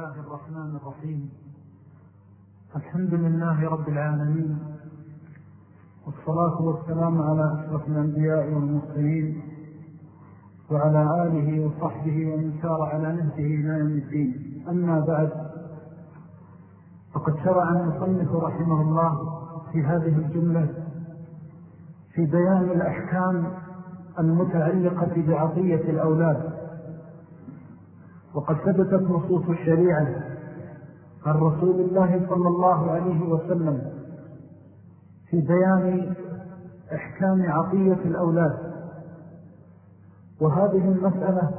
الله الرحمن الرحيم. الحمد لله رب العالمين والصلاة والسلام على أشرف الأنبياء والمسلمين وعلى آله وصحبه ومن سار على نهجه يوم الدين. أما بعد فقد شرع المصنف رحمه الله في هذه الجملة في بيان الأحكام المتعلقة بعطية الأولاد. وقد ثبتت نصوص الشريعة عن رسول الله صلى الله عليه وسلم في بيان إحكام عطية الأولاد. وهذه المسألة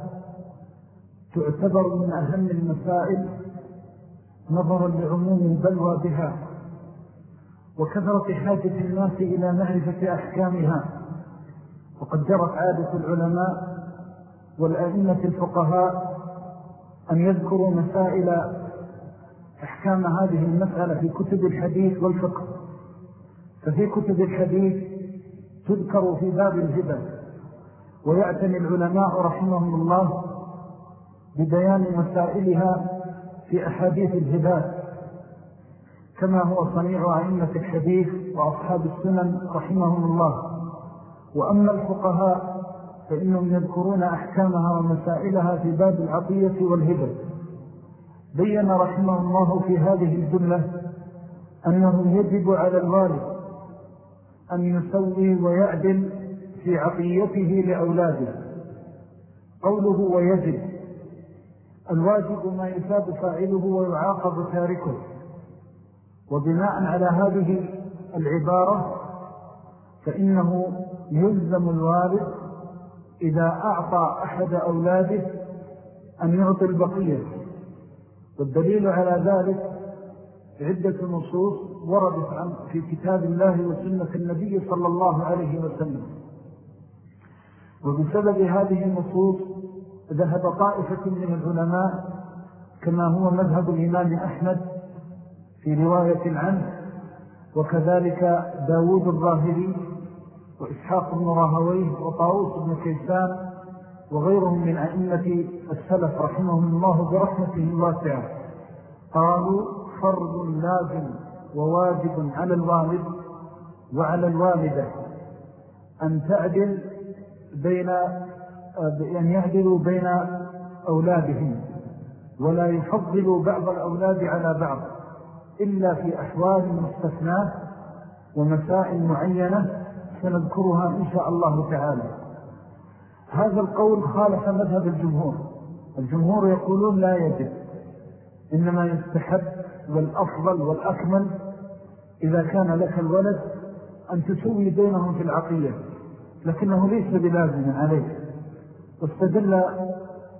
تعتبر من أهم المسائل نظرا لعموم البلوى بها وكثرة حاجة الناس إلى معرفة أحكامها. وقد جرت عادة العلماء والأئمة الفقهاء أن يذكروا مسائل أحكام هذه المسألة في كتب الحديث والفقه. ففي كتب الحديث تذكر في باب الهبة ويعتني العلماء رحمهم الله ببيان مسائلها في أحاديث الهبات كما هو صنيع أئمة الحديث وأصحاب السنن رحمهم الله. وأما الفقهاء فإنهم يذكرون أحكامها ومسائلها في باب العطية والهبة بيّن رحمه الله في هذه الجملة أنه يجب على الوالد أن يسوي ويعدل في عطيته لأولاده. قوله ويجب الواجب ما يثاب فاعله ويعاقب تاركه. وبناء على هذه العبارة فإنه يلزم الوالد إذا أعطى أحد أولاده أن يعطي البقية. والدليل على ذلك عدة نصوص وردت عن في كتاب الله وسنة النبي صلى الله عليه وسلم. وبسبب هذه النصوص ذهب طائفة من العلماء كما هو مذهب الإمام أحمد في رواية عنه وكذلك داود الظاهري وإسحاق بن راهويه وطاوس بن كيسان وغيرهم من أئمة السلف رحمهم الله برحمته الواسعة. قالوا فرض لازم وواجب على الوالد وعلى الوالدة أن تعدل بين أن يعدلوا بين أولادهم ولا يفضلوا بعض الأولاد على بعض إلا في أحوال مستثناة ومسائل معينة سنذكرها إن شاء الله تعالى. هذا القول خالف مذهب الجمهور. الجمهور يقولون لا يجب إنما يستحب والأفضل والأكمل إذا كان لك الولد أن تسوي بينهم في العقية لكنه ليس بلازم عليك. واستدل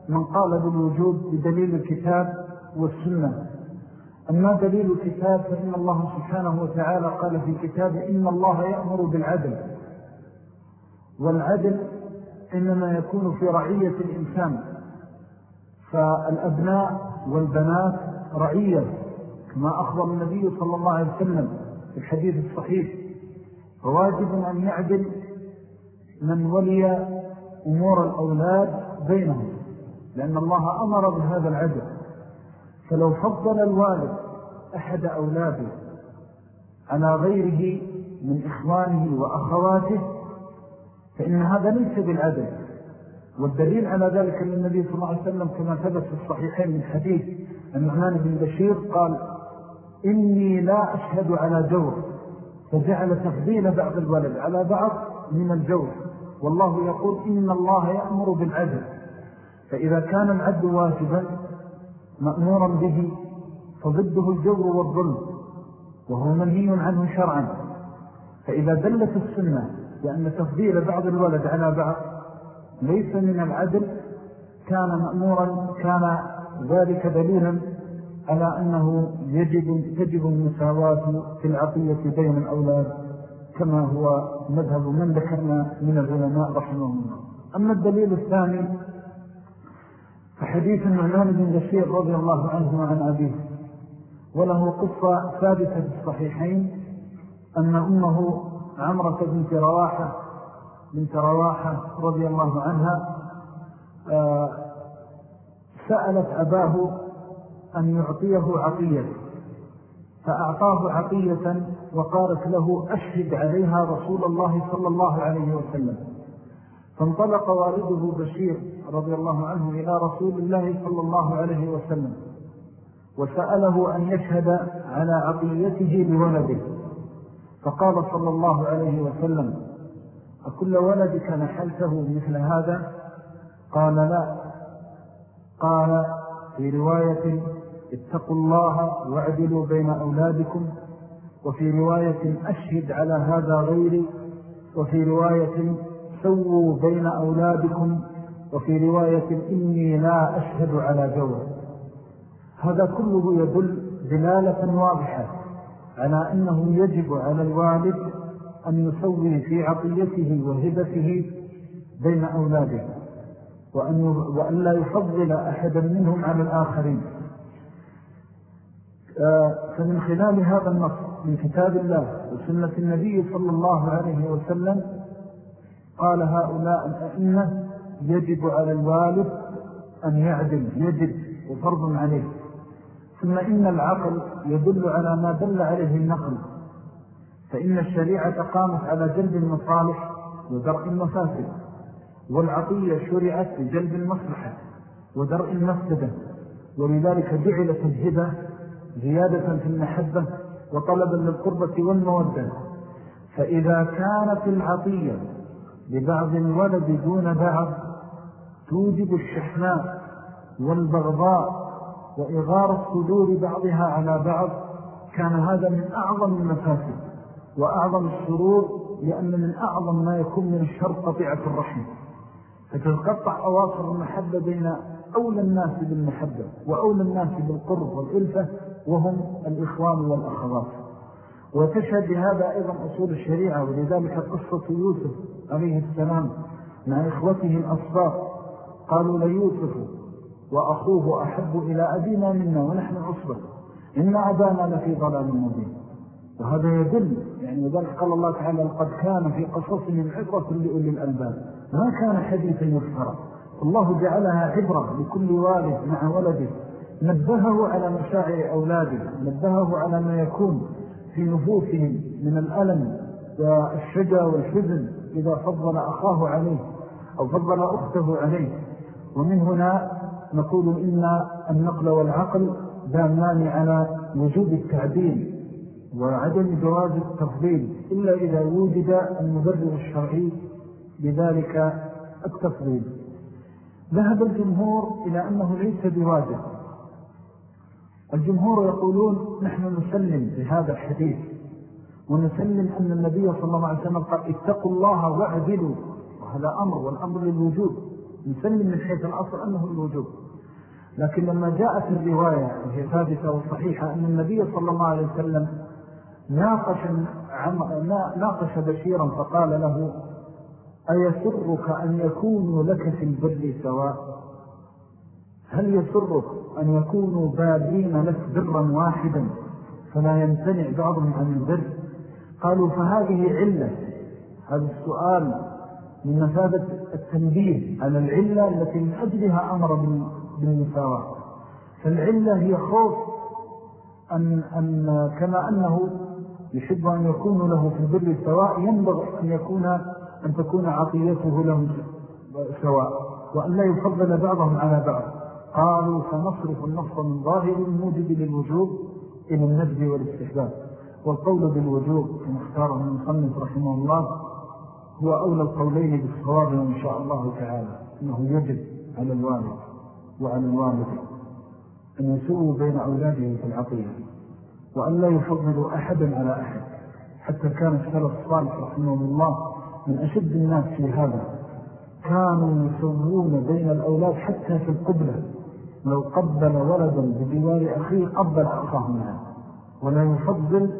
من قال بالوجود بدليل الكتاب والسنة. أما دليل الكتاب فإن الله سبحانه وتعالى قال في كتاب إن الله يأمر بالعدل. والعدل إنما يكون في رعية الإنسان. فالأبناء والبنات رعية كما أخبر النبي صلى الله عليه وسلم في الحديث الصحيح. فواجب أن يعدل من ولي أمور الأولاد بينهم لأن الله أمر بهذا العدل. فلو فضل الوالد أحد أولاده على غيره من إخوانه وأخواته فإن هذا ليس بالعدل والدليل على ذلك أن النبي صلى الله عليه وسلم كما ثبت في الصحيحين من حديث النعمان بن بشير قال إني لا أشهد على جور فجعل تفضيل بعض الولد على بعض من الجور. والله يقول إن الله يأمر بالعدل فإذا كان العدل واجبا مأمورا به فضده الجور والظلم وهو منهي عنه شرعا. فإذا دلت السنة لأن تفضيل بعض الولد على بعض ليس من العدل كان مأمورا كان ذلك دليلا على أنه يجب تجب المساواة في العطية بين الأولاد كما هو مذهب من ذكرنا من العلماء رحمه الله. أما الدليل الثاني فحديث النعمان بن بشير رضي الله عنه وعن أبيه وله قصة ثابتة في الصحيحين أن أمه عمرة بنت رواحة بنت رواحة رضي الله عنها آه، سألت أباه أن يعطيه عطية فأعطاه عطية وقالت له أشهد عليها رسول الله صلى الله عليه وسلم. فانطلق والده بشير رضي الله عنه إلى رسول الله صلى الله عليه وسلم وسأله أن يشهد على عطيته لولده. فقال صلى الله عليه وسلم أكل ولدك نحلته مثل هذا؟ قال لا. قال في رواية اتقوا الله واعدلوا بين أولادكم وفي رواية أشهد على هذا غيري وفي رواية سووا بين أولادكم وفي رواية إني لا أشهد على جور هذا كله يدل دلالة واضحة على أنه يجب على الوالد أن يسوي في عطيته وهبته بين أولاده وأن, وأن لا يفضل أحدا منهم على الآخرين. آه، فمن خلال هذا النص من كتاب الله وسنة النبي صلى الله عليه وسلم قال هؤلاء الأئمة يجب على الوالد أن يعدل يجب وفرض عليه. ثم إن العقل يدل على ما دل عليه النقل فإن الشريعة قامت على جلب المصالح ودرء المفاسد والعطية شرعت لجلب المصلحة ودرء المفسدة ولذلك جعلت الهبة زيادة في المحبة وطلبا للقربة والمودة. فإذا كانت العطية لبعض الولد دون بعض توجب الشحناء والبغضاء وإغار الصدور بعضها على بعض كان هذا من أعظم المفاسد وأعظم الشرور لأن من أعظم ما يكون من الشر قطيعة الرحم فتتقطع أواصر المحبة بين أولى الناس بالمحبة وأولى الناس بالقرب والإلفة وهم الإخوان والأخوات. وتشهد بهذا أيضا أصول الشريعة ولذلك قصة يوسف عليه السلام مع إخوته الأصباط قالوا ليوسف وأخوه أحب إلى أبينا منا ونحن عصبة إن أبانا لفي ضلال مبين. وهذا يدل يعني ذلك قال الله تعالى لقد كان في قصصهم عبرة لأولي الألباب. ما كان حديثا يفترى. الله جعلها عبرة لكل والد مع ولده. نبهه على مشاعر أولاده. نبهه على ما يكون في نفوسهم من الألم والشجا والحزن إذا فضل أخاه عليه أو فضل أخته عليه. ومن هنا نقول إن النقل والعقل دامان على وجود التعديل وعدم جواز التفضيل إلا إذا وجد المبرر الشرعي لذلك التفضيل. ذهب الجمهور إلى أنه ليس بواجب. الجمهور يقولون نحن نسلم بهذا الحديث ونسلم أن النبي صلى الله عليه وسلم قال اتقوا الله واعدلوا وهذا أمر والأمر للوجود. نسلم من حيث الأصل أنه الوجود لكن لما جاءت الرواية وهي ثابتة وصحيحة أن النبي صلى الله عليه وسلم ناقش, ناقش بشيرا فقال له أيسرك أن يكونوا لك في البر سواء؟ هل يسرك أن يكونوا بارين لك برا واحدا فلا يمتنع بعضهم عن البر؟ قالوا فهذه علة. هذا السؤال من مفادة التنبيه على العلة التي من أجلها أمر بالمساواة. فالعلة هي خوف أن, أن كما أنه يحب أن يكون له في البر سواء ينبغي أن يكون أن تكون عطيته له سواء وأن لا يفضل بعضهم على بعض. قالوا فنصرف النص من ظاهر الموجب للوجوب إلى النجد والاستحباب. والقول بالوجوب كما اختاره المصنف رحمه الله هو أولى القولين بالصواب إن شاء الله تعالى أنه يجب على الوالد وعلى الوالد أن يسووا بين أولاده في العطية وأن لا يفضلوا أحدا على أحد. حتى كان السلف الصالح رحمه الله من أشد الناس في هذا. كانوا يسوون بين الأولاد حتى في القبلة. لو قبل ولدا بجوار أخيه قبل أخاه معه ولا يفضل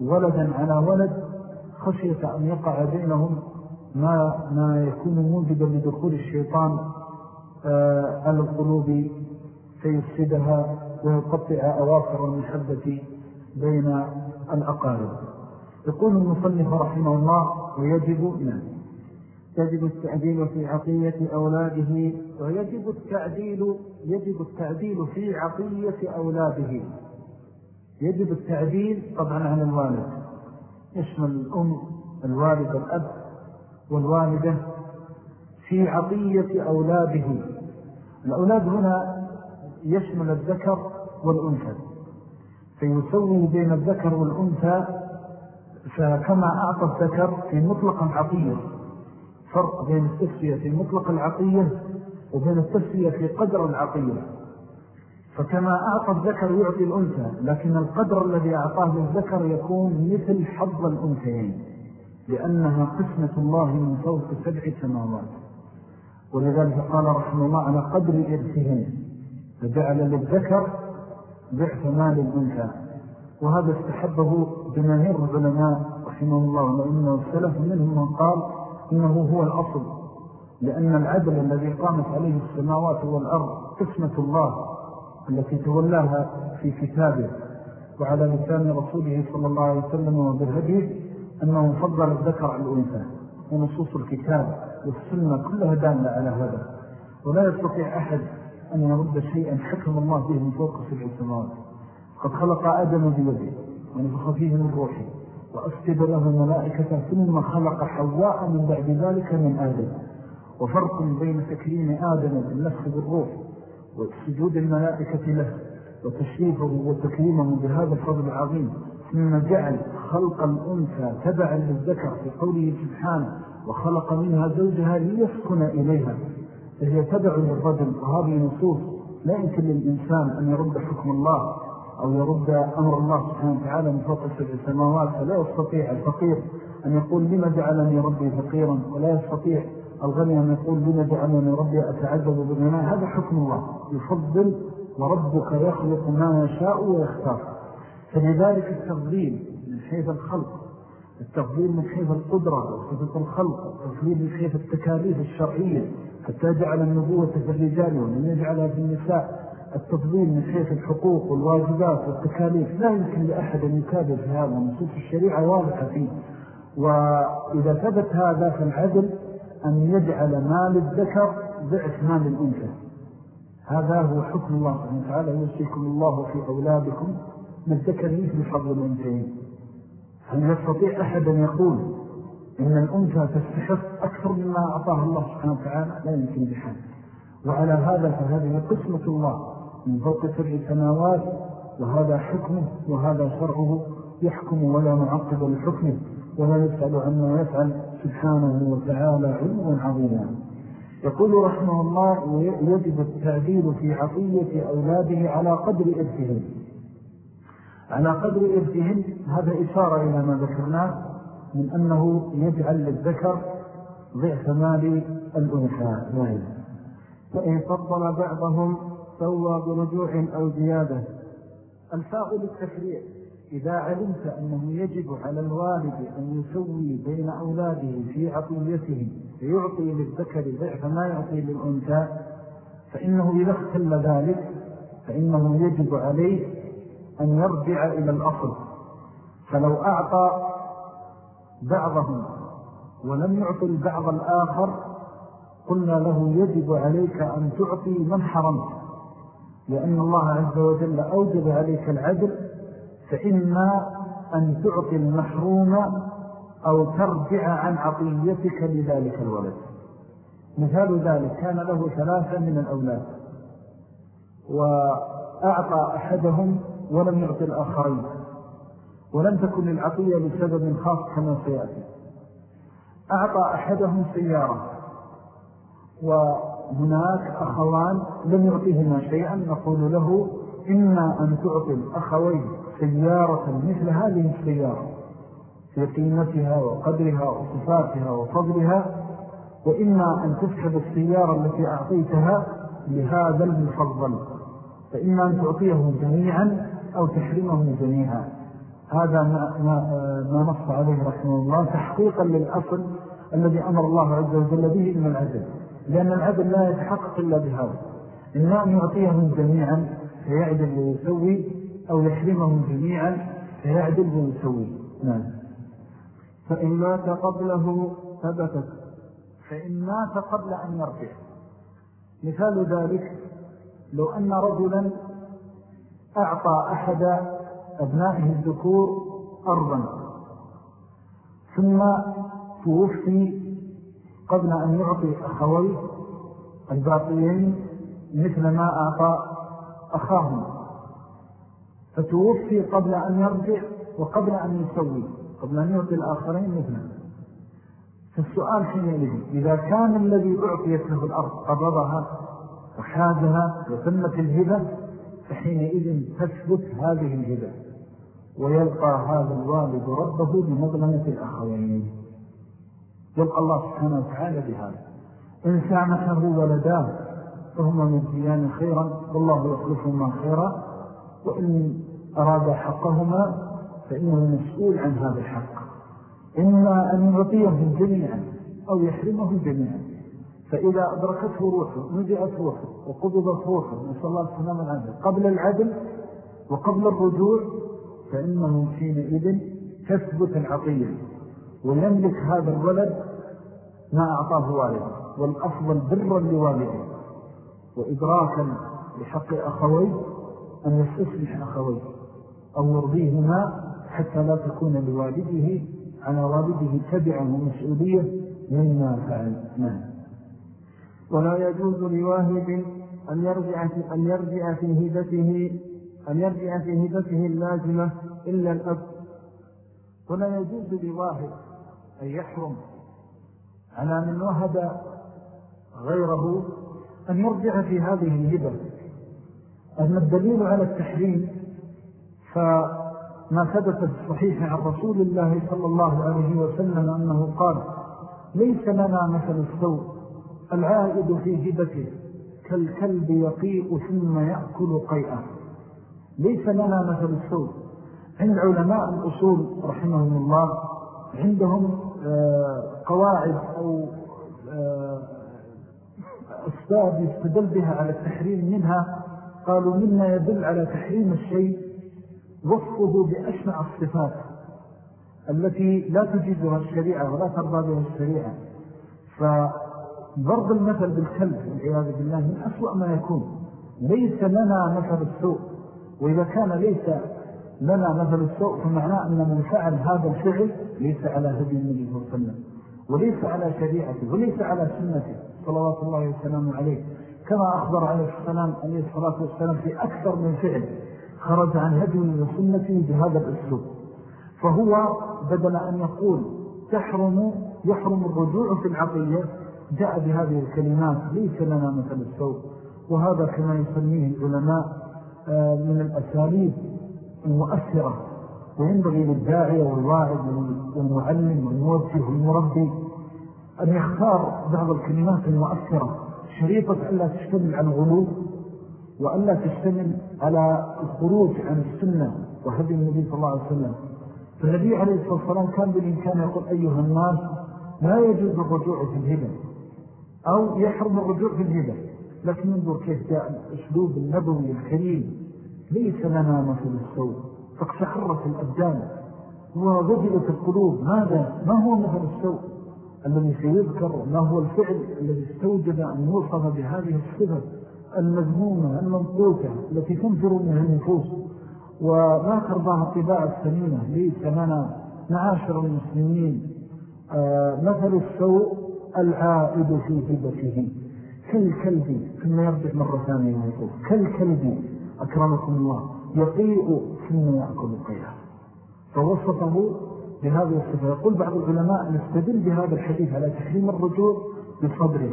ولدا على ولد خشية أن يقع بينهم ما, ما يكون موجبا لدخول الشيطان آه على القلوب فيفسدها ويقطع أواصر المحبة بين الأقارب. يقول المصنف رحمه الله ويجب نعم يجب التعديل في عطية أولاده ويجب التعديل يجب التعديل في عطية أولاده. يجب التعديل طبعا عن الوالد. يشمل الأم الوالد الأب والوالدة في عطية أولاده. الأولاد هنا يشمل الذكر والأنثى. فيسوي بين الذكر والأنثى فكما أعطى الذكر في مطلق العطية فرق بين التسوية في مطلق العطية وبين التسوية في قدر العطية. فكما أعطى الذكر يعطي الأنثى لكن القدر الذي أعطاه للذكر يكون مثل حظ الأنثيين لأنها قسمة الله من فوق سبع سماوات. ولذلك قال رحمه الله على قدر إرثهم فجعل للذكر ضعف مال الأنثى. وهذا استحبه جماهير العلماء رحمه الله وإنه السلف منهم من قال إنه هو الأصل لأن العدل الذي قامت عليه السماوات والأرض قسمة الله. التي تولاها في كتابه وعلى لسان رسوله صلى الله عليه وسلم وبالهدي أنه فضل الذكر على الأنثى ونصوص الكتاب والسنة كلها دالة على هذا. ولا يستطيع أحد أن يرد شيئا حكم الله به من فوق سبع سماوات. قد خلق آدم بيده ونفخ فيه من روحه وأسجد له ملائكة ثم خلق حواء من بعد ذلك من آدم. وفرق بين تكريم آدم بالنفخ بالروح وسجود الملائكة له وتشريفه وتكريمه بهذا الفضل العظيم ثم جعل خلق الأنثى تبعا للذكر في قوله سبحانه وخلق منها زوجها ليسكن إليها فهي تبع للرجل وهذه نصوص لا يمكن للإنسان أن يرد حكم الله أو يرد أمر الله سبحانه وتعالى من فوق سبع سماوات. فلا يستطيع الفقير أن يقول لما جعلني ربي فقيرا؟ ولا يستطيع الغني أن يقول لما جعلني ربي أتعذب بالغناء هذا حكم الله. يفضل وربك يخلق ما يشاء ويختار. فلذلك التفضيل من حيث الخلق التفضيل من حيث القدرة وصفة الخلق التفضيل من حيث التكاليف الشرعية حتى جعل النبوة في الرجال ولم يجعلها في النساء. التفضيل من حيث الحقوق والواجبات والتكاليف. لا يمكن لأحد أن يكابر في هذا نصوص الشريعة واضحة فيه. وإذا ثبت هذا فالعدل أن يجعل مال الذكر ضعف مال الأنثى. هذا هو حكم الله سبحانه وتعالى. يوصيكم الله في أولادكم من ذكر مثل فضل الأنثيين. هل يستطيع أحد أن يقول إن الأنثى تستحق أكثر مما أعطاه الله سبحانه وتعالى؟ لا يمكن بحال. وعلى هذا فهذه قسمة الله من فوق سبع سماوات وهذا حكمه وهذا شرعه يحكم ولا معقب لحكمه ولا يسأل عما يفعل. سبحانه وتعالى علم عظيما يقول رحمه الله يجب التعديل في عطية أولاده على قدر إرثهم. على قدر إرثهم هذا إشارة إلى ما ذكرناه من أنه يجعل للذكر ضعف مال الأنثى. نعم. فإن فضل بعضهم سوى برجوع أو زيادة. الفاء للتفريع إذا علمت أنه يجب على الوالد أن يسوي بين أولاده في عطيتهم فيعطي للذكر ضعف ما يعطي للأنثى فإنه إذا اختل ذلك فإنه يجب عليه أن يرجع إلى الأصل. فلو أعطى بعضهم ولم يعطي البعض الآخر قلنا له يجب عليك أن تعطي من حرمت لأن الله عز وجل أوجب عليك العدل فإما أن تعطي المحروم أو ترجع عن عطيتك لذلك الولد. مثال ذلك كان له ثلاثة من الأولاد وأعطى أحدهم ولم يعطي الآخرين ولم تكن العطية لسبب خاص كما سيأتي. أعطى أحدهم سيارة وهناك أخوان لم يعطيهما شيئا نقول له إما أن تعطي الأخوين سيارة مثل هذه السيارة في قيمتها وقدرها وصفاتها وفضلها وإما أن تسحب السيارة التي أعطيتها لهذا المفضل فإما أن تعطيه جميعا أو تحرمه جميعا. هذا ما, ما, ما نص عليه رحمه الله تحقيقا للأصل الذي أمر الله عز وجل به من العدل لأن العدل لا يتحقق إلا بهذا إما أن يعطيهم جميعا فيعدل ويسوي أو يحرمهم جميعا فيعدل ويسوي نعم. فإن مات قبله ثبتت. فإن مات قبل أن يرجع. مثال ذلك لو أن رجلا أعطى أحد أبنائه الذكور أرضا ثم توفي قبل أن يعطي أخويه الباقيين مثل ما أعطى أخاهم. فتوفي قبل أن يرجع وقبل أن يسوي قبل أن يعطي الآخرين مثله فالسؤال حينئذ إذا كان الذي أعطيت له الأرض قبضها وحازها وتمت الهبة فحينئذ تثبت هذه الهبة ويلقى هذا الوالد ربه بمظلمة الأخوين. يلقى الله سبحانه وتعالى بهذا. إن سامحه ولداه فهما من خيرا والله يخلفهما خيرا وإن أراد حقهما فإنه مسؤول عن هذا الحق. إما أن يعطيهم جميعا أو يحرمهم جميعا فإذا أدركته روحه نزعت روحه وقبضت روحه نسأل الله السلام العدل قبل العدل وقبل الرجوع فإنه حينئذ تثبت العطية ويملك هذا الولد ما أعطاه والده والأفضل برا لوالده. وإدراكا لحق أخويه أن يستسمح أخويه أو يرضيهما حتى لا تكون لوالده على والده تبعا ومسؤولية مما فعل نعم ولا يجوز لواهب أن يرجع في, أن يرجع في هبته أن يرجع في هبته اللازمة إلا الأب. ولا يجوز لواهب أن يحرم على من وهب غيره أن يرجع في هذه الهبة أن الدليل على التحريم فما ثبت الصحيح عن رسول الله صلى الله عليه وسلم أنه قال ليس لنا مثل السوء العائد في هبته كالكلب يقيء ثم يأكل قيئة. ليس لنا مثل السوء عند علماء الأصول رحمهم الله عندهم آه، قواعد أو أسباب يستدل بها على التحريم منها قالوا مما يدل على تحريم الشيء وصفه بأشنع الصفات التي لا تجيزها الشريعة ولا ترضى بها الشريعة. فضرب المثل بالكلب والعياذ بالله من أسوأ ما يكون. ليس لنا مثل السوء وإذا كان ليس لنا مثل السوء فمعناه أن من فعل هذا الفعل ليس على هدي النبي صلى الله عليه وسلم. وليس على شريعته وليس على سنته. صلوات الله وسلامه عليه. كما أخبر عليه السلام عليه الصلاة والسلام في أكثر من فعل خرج عن هدي وسنته بهذا الأسلوب. فهو بدل أن يقول تحرم يحرم الرجوع في العقية جاء بهذه الكلمات ليس لنا مثل السوء. وهذا كما يسميه العلماء آه، من الأساليب المؤثرة وينبغي للداعية والواعد والمعلم والموجه والمربي أن يختار بعض الكلمات المؤثرة. شريطة ألا تشتمل على الغلو وألا تشتمل على الخروج عن السنة وهدي النبي صلى الله عليه وسلم. فالنبي عليه الصلاة والسلام كان بالإمكان يقول أيها الناس لا يجوز الرجوع في الهبة أو يحرم الرجوع في الهبة. لكن انظر كيف جاء الأسلوب النبوي الكريم. ليس لنا مثل السوء. فاقشحرت الأبدان ووجلت القلوب. ماذا؟ ما هو مثل السوء؟ الذي سيذكر ما هو الفعل الذي استوجب أن يوصف بهذه الصفة المذمومة المنقوطة التي تنفر منها النفوس وما ترضاها الطباع السمينة ليس لنا معاشر المسلمين. آه، مثل السوء العائد في هبته. كالكلب ثم يرجع مرة ثانية ويقول كالكلب أكرمكم الله يقيء ثم يأكل القيام فوصفه بهذه الصفة. يقول بعض العلماء نستدل بهذا الحديث على تحريم الرجوع بصدره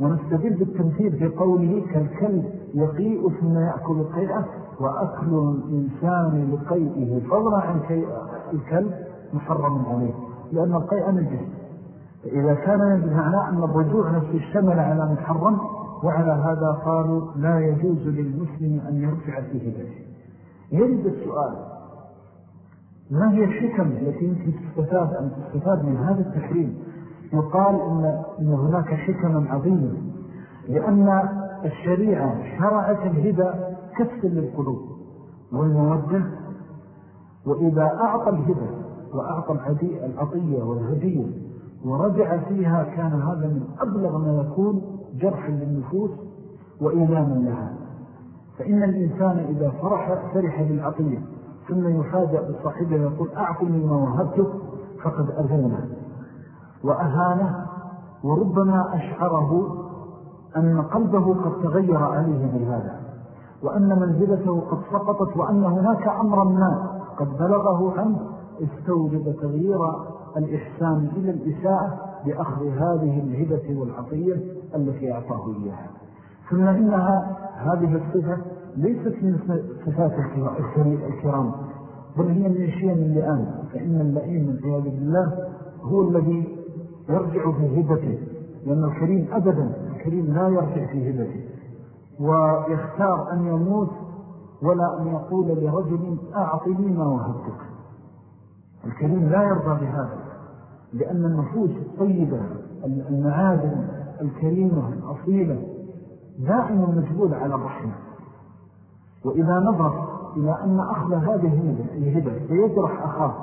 ونستدل بالتمثيل في قوله كالكلب يقيء ثم يأكل القيئة وأكل الإنسان لقيئه. فضلا عن الكلب محرم عليه لأن القيء نجس. فإذا كان يجب معناه أن الرجوع نفسه اشتمل على محرم وعلى هذا قالوا لا يجوز للمسلم أن يرجع فيه. ذلك يرد السؤال ما هي الحكم التي يمكن تستفاد أن تستفاد من هذا التحريم؟ يقال إن, إن هناك حكما عظيمة لأن الشريعة شرعت الهدى كسر للقلوب والمودة وإذا أعطى الهدى وأعطى العطية والهدية ورجع فيها كان هذا من أبلغ ما يكون جرحا للنفوس وإيلاما لها. فإن الإنسان إذا فرح فرح بالعطية ثم يفاجأ بصاحبه يقول أعطني ما وهبتك فقد أذنه. وأهانه وربما أشعره أن قلبه قد تغير عليه بهذا وأن منزلته قد سقطت وأن هناك أمرا ما قد بلغه عنه استوجب تغيير الإحسان إلى الإساءة بأخذ هذه الهبة والعطية التي أعطاه إياها. ثم إنها هذه الصفة ليست من صفات الكرام. بل هي من شيء من اللئام فإن اللئيم من عياذ بالله هو الذي يرجع في هبته. لأن الكريم أبدا الكريم لا يرجع في هبته. ويختار أن يموت ولا أن يقول لرجل أعطني ما وهبتك. الكريم لا يرضى بهذا. لأن النفوس الطيبة المعادن الكريمة الأصيلة دائما مجبول على الرحمة. وإذا نظر إلى أن أخذ هذه الهبة سيجرح أخاه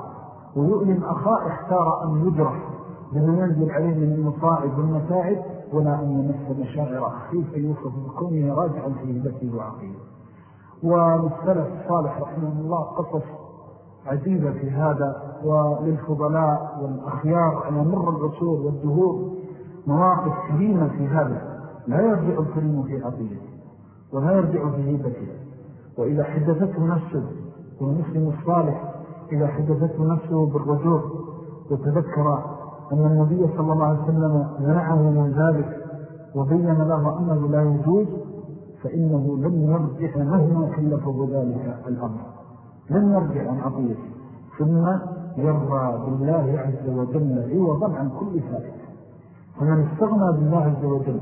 ويؤلم أخاه اختار أن يجرح بما ينزل عليه من المصاعب والمتاعب ولا أن يمس مشاعر أخيه فيوصف بكونه راجعا في هبته وعقيده وللسلف الصالح رحمه الله قصص عجيبة في هذا وللفضلاء والأخيار على مر العصور والدهور مواقف كريمة في هذا لا يرجع الكريم في عطيته ولا يرجع في هبته وإذا حدثته نفسه والمسلم الصالح إذا حدثته نفسه بالرجوع وتذكر أن النبي صلى الله عليه وسلم منعه من ذلك وبين له أنه لا يجوز فإنه لن يرجع مهما كلفه ذلك الأمر. لن يرجع عن عطيته ثم يرضى بالله عز وجل عوضا عن كل فائدة فمن استغنى بالله عز وجل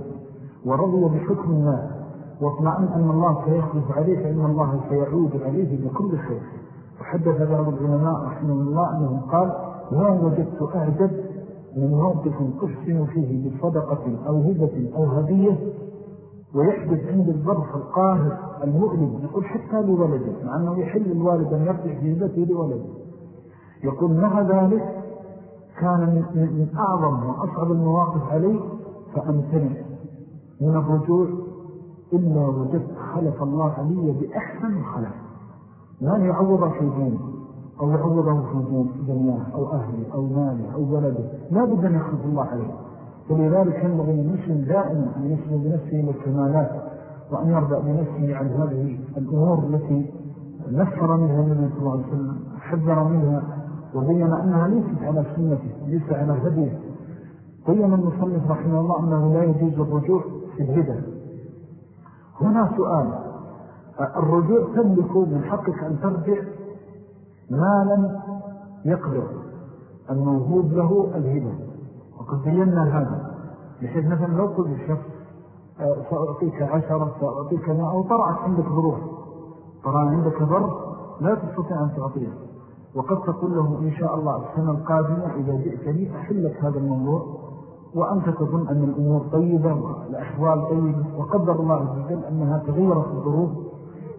ورضي بحكم الله واطمئن أن الله سيخلف عليه فإن الله سيعود عليه بكل خير. وحدث بعض العلماء رحمه الله أنهم قال ما وجدت أعجب من موقف أحسن فيه بصدقة أو هبة أو هدية ويحدث عند الظرف القاهر المؤلم يقول حتى لولده مع أنه يحل الوالد أن يرجع في هبته لولده. يقول مع ذلك كان من أعظم وأصعب المواقف عليه فأمتنع من الرجوع إلا وجدت خلف الله علي بأحسن خلف. لا يعوض في دينه أو يعوضه في دنياه أو أهله أو ماله أو ولده. لا بد أن يخلف الله عليه. فلذلك ينبغي المسلم دائما أن يسلم بنفسه للكمالات وأن يرضى بنفسه عن هذه الأمور التي نفر منها النبي صلى الله عليه وسلم حذر منها وبين أنها ليست على سنته ليس على هديه. بين المصنف رحمه الله أنه لا يجوز الرجوع في الهدى. هنا سؤال. الرجوع تملك من حقك أن ترجع؟ ما لم يقدر. الموهوب له الهدى. وقد بينا هذا. بحيث مثلا لو قلت الشخص سأعطيك عشرة سأعطيك ما أو طرعت عندك ظروف طرع عندك ظرف لا تستطيع أن تعطيه. وقد تقول له إن شاء الله السنة القادمة إذا جئتني أحلك هذا الموضوع. وأنت تظن أن الأمور طيبة والأحوال طيبة وقدر الله عز وجل أنها تغيرت الظروف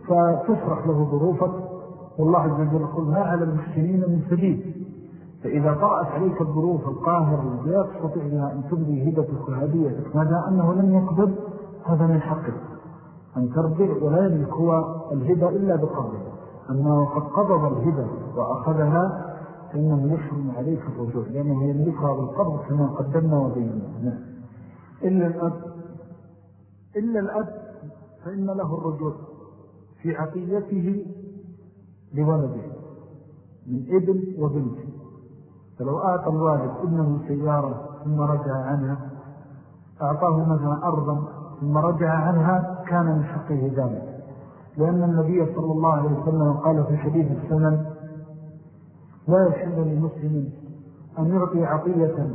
فتشرح له ظروفك. والله عز وجل يقول ما على المحسنين من سبيل. فإذا طرأت عليك الظروف القاهرة لا تستطيع بها أن تبدي هبتك وهديتك ماذا أنه لم يقبل هذا من حقك أن ترجع ولا يملك هو الهبة إلا بقبضه أما وقد قبض الهبة وأخذها فإنه يحرم عليك الرجوع لأنه يملكها بالقبض كما قدمنا وبينا. إلا الأب إلا الأب فإن له الرجوع في عقيته لولده من إبن وبنت فلو آتى الوالد ابنه سيارة ثم رجع عنها أعطاه مثلا أرضا ثم رجع عنها كان من حقه ذلك. لأن النبي صلى الله عليه وسلم قال في حديث السنن لا يحل للمسلم أن يعطي عطية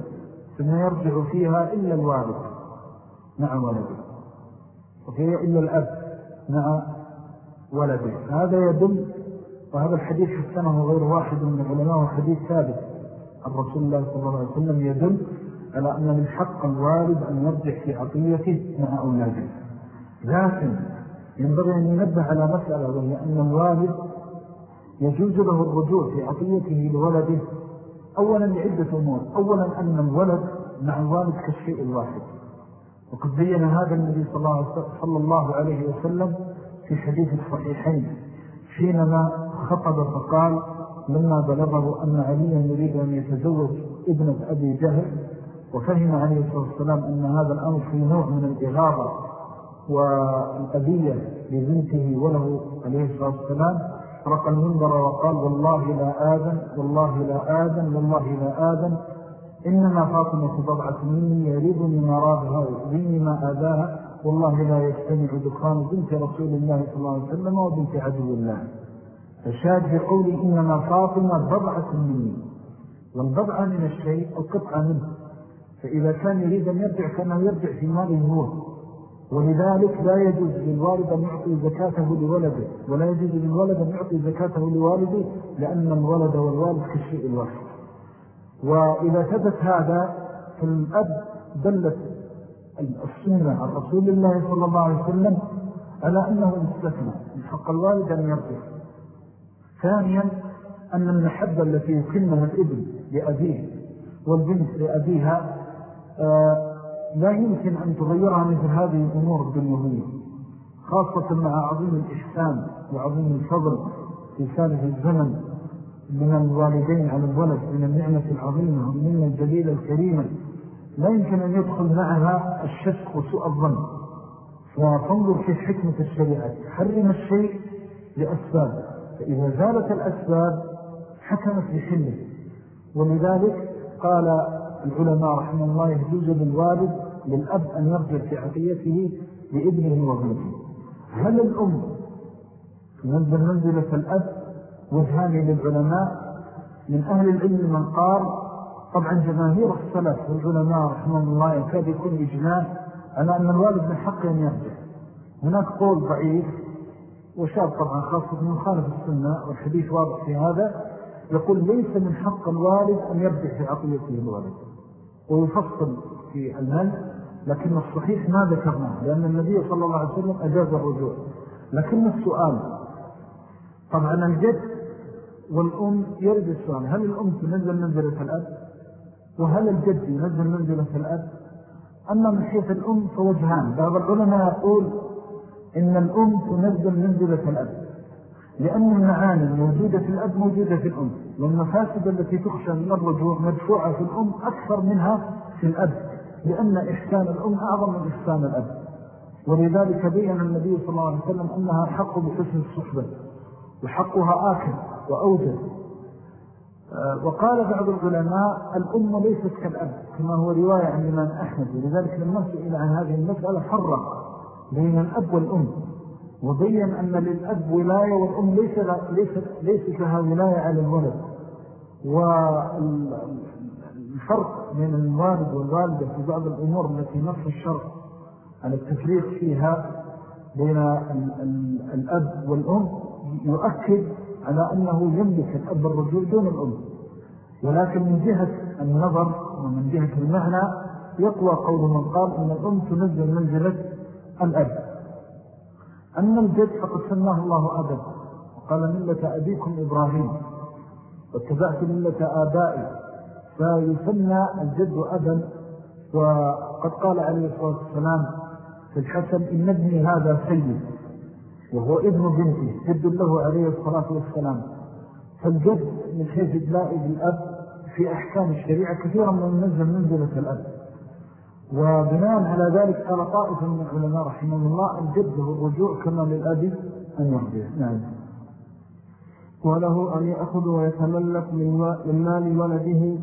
ثم يرجع فيها إلا الوالد مع ولده. وفيها إلا الأب مع ولده. هذا يدل وهذا الحديث حسنه غير واحد من العلماء وحديث ثابت. عن رسول الله صلى الله عليه وسلم يدل على أن من حق الوالد أن يرجع في عطيته مع أولاده. لكن ينبغي أن ينبه على مسألة وهي أن الوالد يجوز له الرجوع في عطيته لولده أولا لعدة أمور. أولا أن الولد مع الوالد كالشيء الواحد. وقد بين هذا النبي صلى الله عليه وسلم في حديث الصحيحين حينما خطب فقال لما بلغه أن عليا يريد أن يتزوج ابنة أبي جهل وفهم عليه الصلاة والسلام أن هذا الأمر في نوع من الإغاظة والأبية لبنته وله عليه الصلاة والسلام رق المنبر وقال والله لا آذن والله لا آذن والله لا آذن. إنما فاطمة بضعة مني يريدني ما رابها ويؤذيني ما آذاها. والله لا يستمع دخان بنت رسول الله صلى الله عليه وسلم وبنت عدو الله. فشاد بقوله إنما فاطمة بضعة مني. والبضعة من الشيء أو قطعة منه. فإذا كان يريد أن يرجع فإنه يرجع في ماله هو. ولذلك لا يجوز للوالد أن يعطي زكاته لولده ولا يجوز للولد أن يعطي زكاته لوالده لأن الولد والوالد كالشيء الواحد. وإذا ثبت هذا فالأب دلت السنة عن رسول الله صلى الله عليه وسلم على أنه مستثنى من حق الوالد أن يرجع ثانيا أن المحبة التي يكلمها الإبن لأبيه والبنت لأبيها آه، لا يمكن أن تغيرها مثل هذه الأمور الدنيوية خاصة مع عظيم الإحسان وعظيم الفضل في ثالث الزمن من الوالدين على الولد من النعمة العظيمة ومن الجليلة الكريمة. لا يمكن أن يدخل معها الشك وسوء الظن. فانظر في حكمة الشريعة. حرم الشيء لأسباب فإذا زالت الأسباب حكمت بحله ولذلك قال العلماء رحمه الله يجوز للوالد للأب أن يرجع في عطيته لابنه وابنته هل الأم تنزل منزلة الأب وجهان للعلماء؟ من أهل العلم من قال طبعا جماهير السلف والعلماء رحمه الله يكاد يكون إجماع على أن الوالد من حق أن يرجع. هناك قول ضعيف وشاب طبعا خاصة من خالف السنة والحديث واضح في هذا. يقول ليس من حق الوالد أن يرجع في عقليته الوالد. ويفصل في المال لكن الصحيح ما ذكرناه لأن النبي صلى الله عليه وسلم أجاز الرجوع. لكن السؤال طبعا الجد والأم يرد السؤال هل الأم تنزل منزلة الأب؟ وهل الجد ينزل منزلة الأب؟ أما من حيث الأم فوجهان. بعض العلماء يقول إن الأم تنزل منزلة الأب لأن المعاني الموجودة في الأب موجودة في الأم والمفاسد التي تخشى من الرجوع مدفوعة في الأم أكثر منها في الأب. لأن إحسان الأم أعظم من إحسان الأب. ولذلك بيّن النبي صلى الله عليه وسلم أنها حق بحسن الصحبة وحقها آكل وأوجد. آه، وقال بعض العلماء الأم ليست كالأب كما هو رواية عن الإمام أحمد. ولذلك لما سئل عن هذه المسألة فرق بين الأب والأم. وبين أن للأب ولاية والأم ليس ليست, ليست لها ولاية على الولد. والفرق بين الوالد والوالدة في بعض الأمور التي نص الشرع على التفريق فيها بين الأب والأم يؤكد على أنه يملك الأب الرجوع دون الأم. ولكن من جهة النظر ومن جهة المعنى يقوى قول من قال أن الأم تنزل منزلة الأب. أن الجد فقد سماه الله أبا وقال ملة أبيكم إبراهيم واتبعت ملة آبائي. فيسمى الجد أبا. وقد قال عليه الصلاة والسلام في الحسن إن ابني هذا سيد وهو ابن بنتي. جد له عليه الصلاة والسلام. فالجد من حيث إدلاء بالأب في أحكام الشريعة كثيرا من نزل منزلة الأب. وبناء على ذلك قال طائفة من العلماء رحمه الله الجد له الرجوع كما للأب أن يرجع. نعم. وله أن يأخذ ويتملك من مال ولده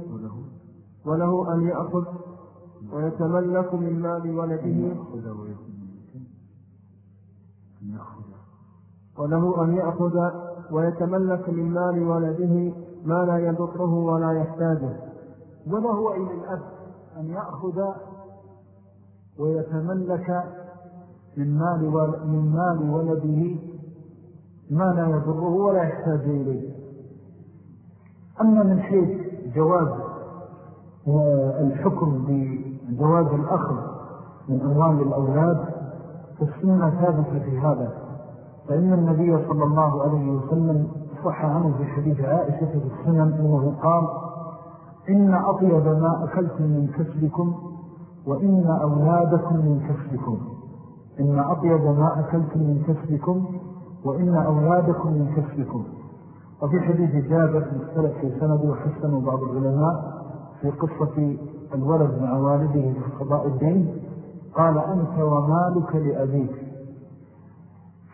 وله أن يأخذ ويتملك من مال ولده. وله أن يأخذ ويتملك من مال ولده ما لا يضره ولا يحتاجه. وله أي للأب أن يأخذ ويتملك من مال, من مال ولده ما لا يضره ولا يحتاج إليه. أما من حيث جواز الحكم بجواز الأخذ من أموال الأولاد فالسنة ثابتة في هذا. فإن النبي صلى الله عليه وسلم صح عنه في حديث عائشة في السنن أنه قال إن أطيب ما أكلتم من كسبكم وإن أولادكم من كسبكم. إن أطيب ما أكلتم من كسبكم وإن أولادكم من كسبكم. وفي حديث جابر مختلف في سند وحسن بعض العلماء في قصة الولد مع والده في قضاء الدين قال أنت ومالك لأبيك.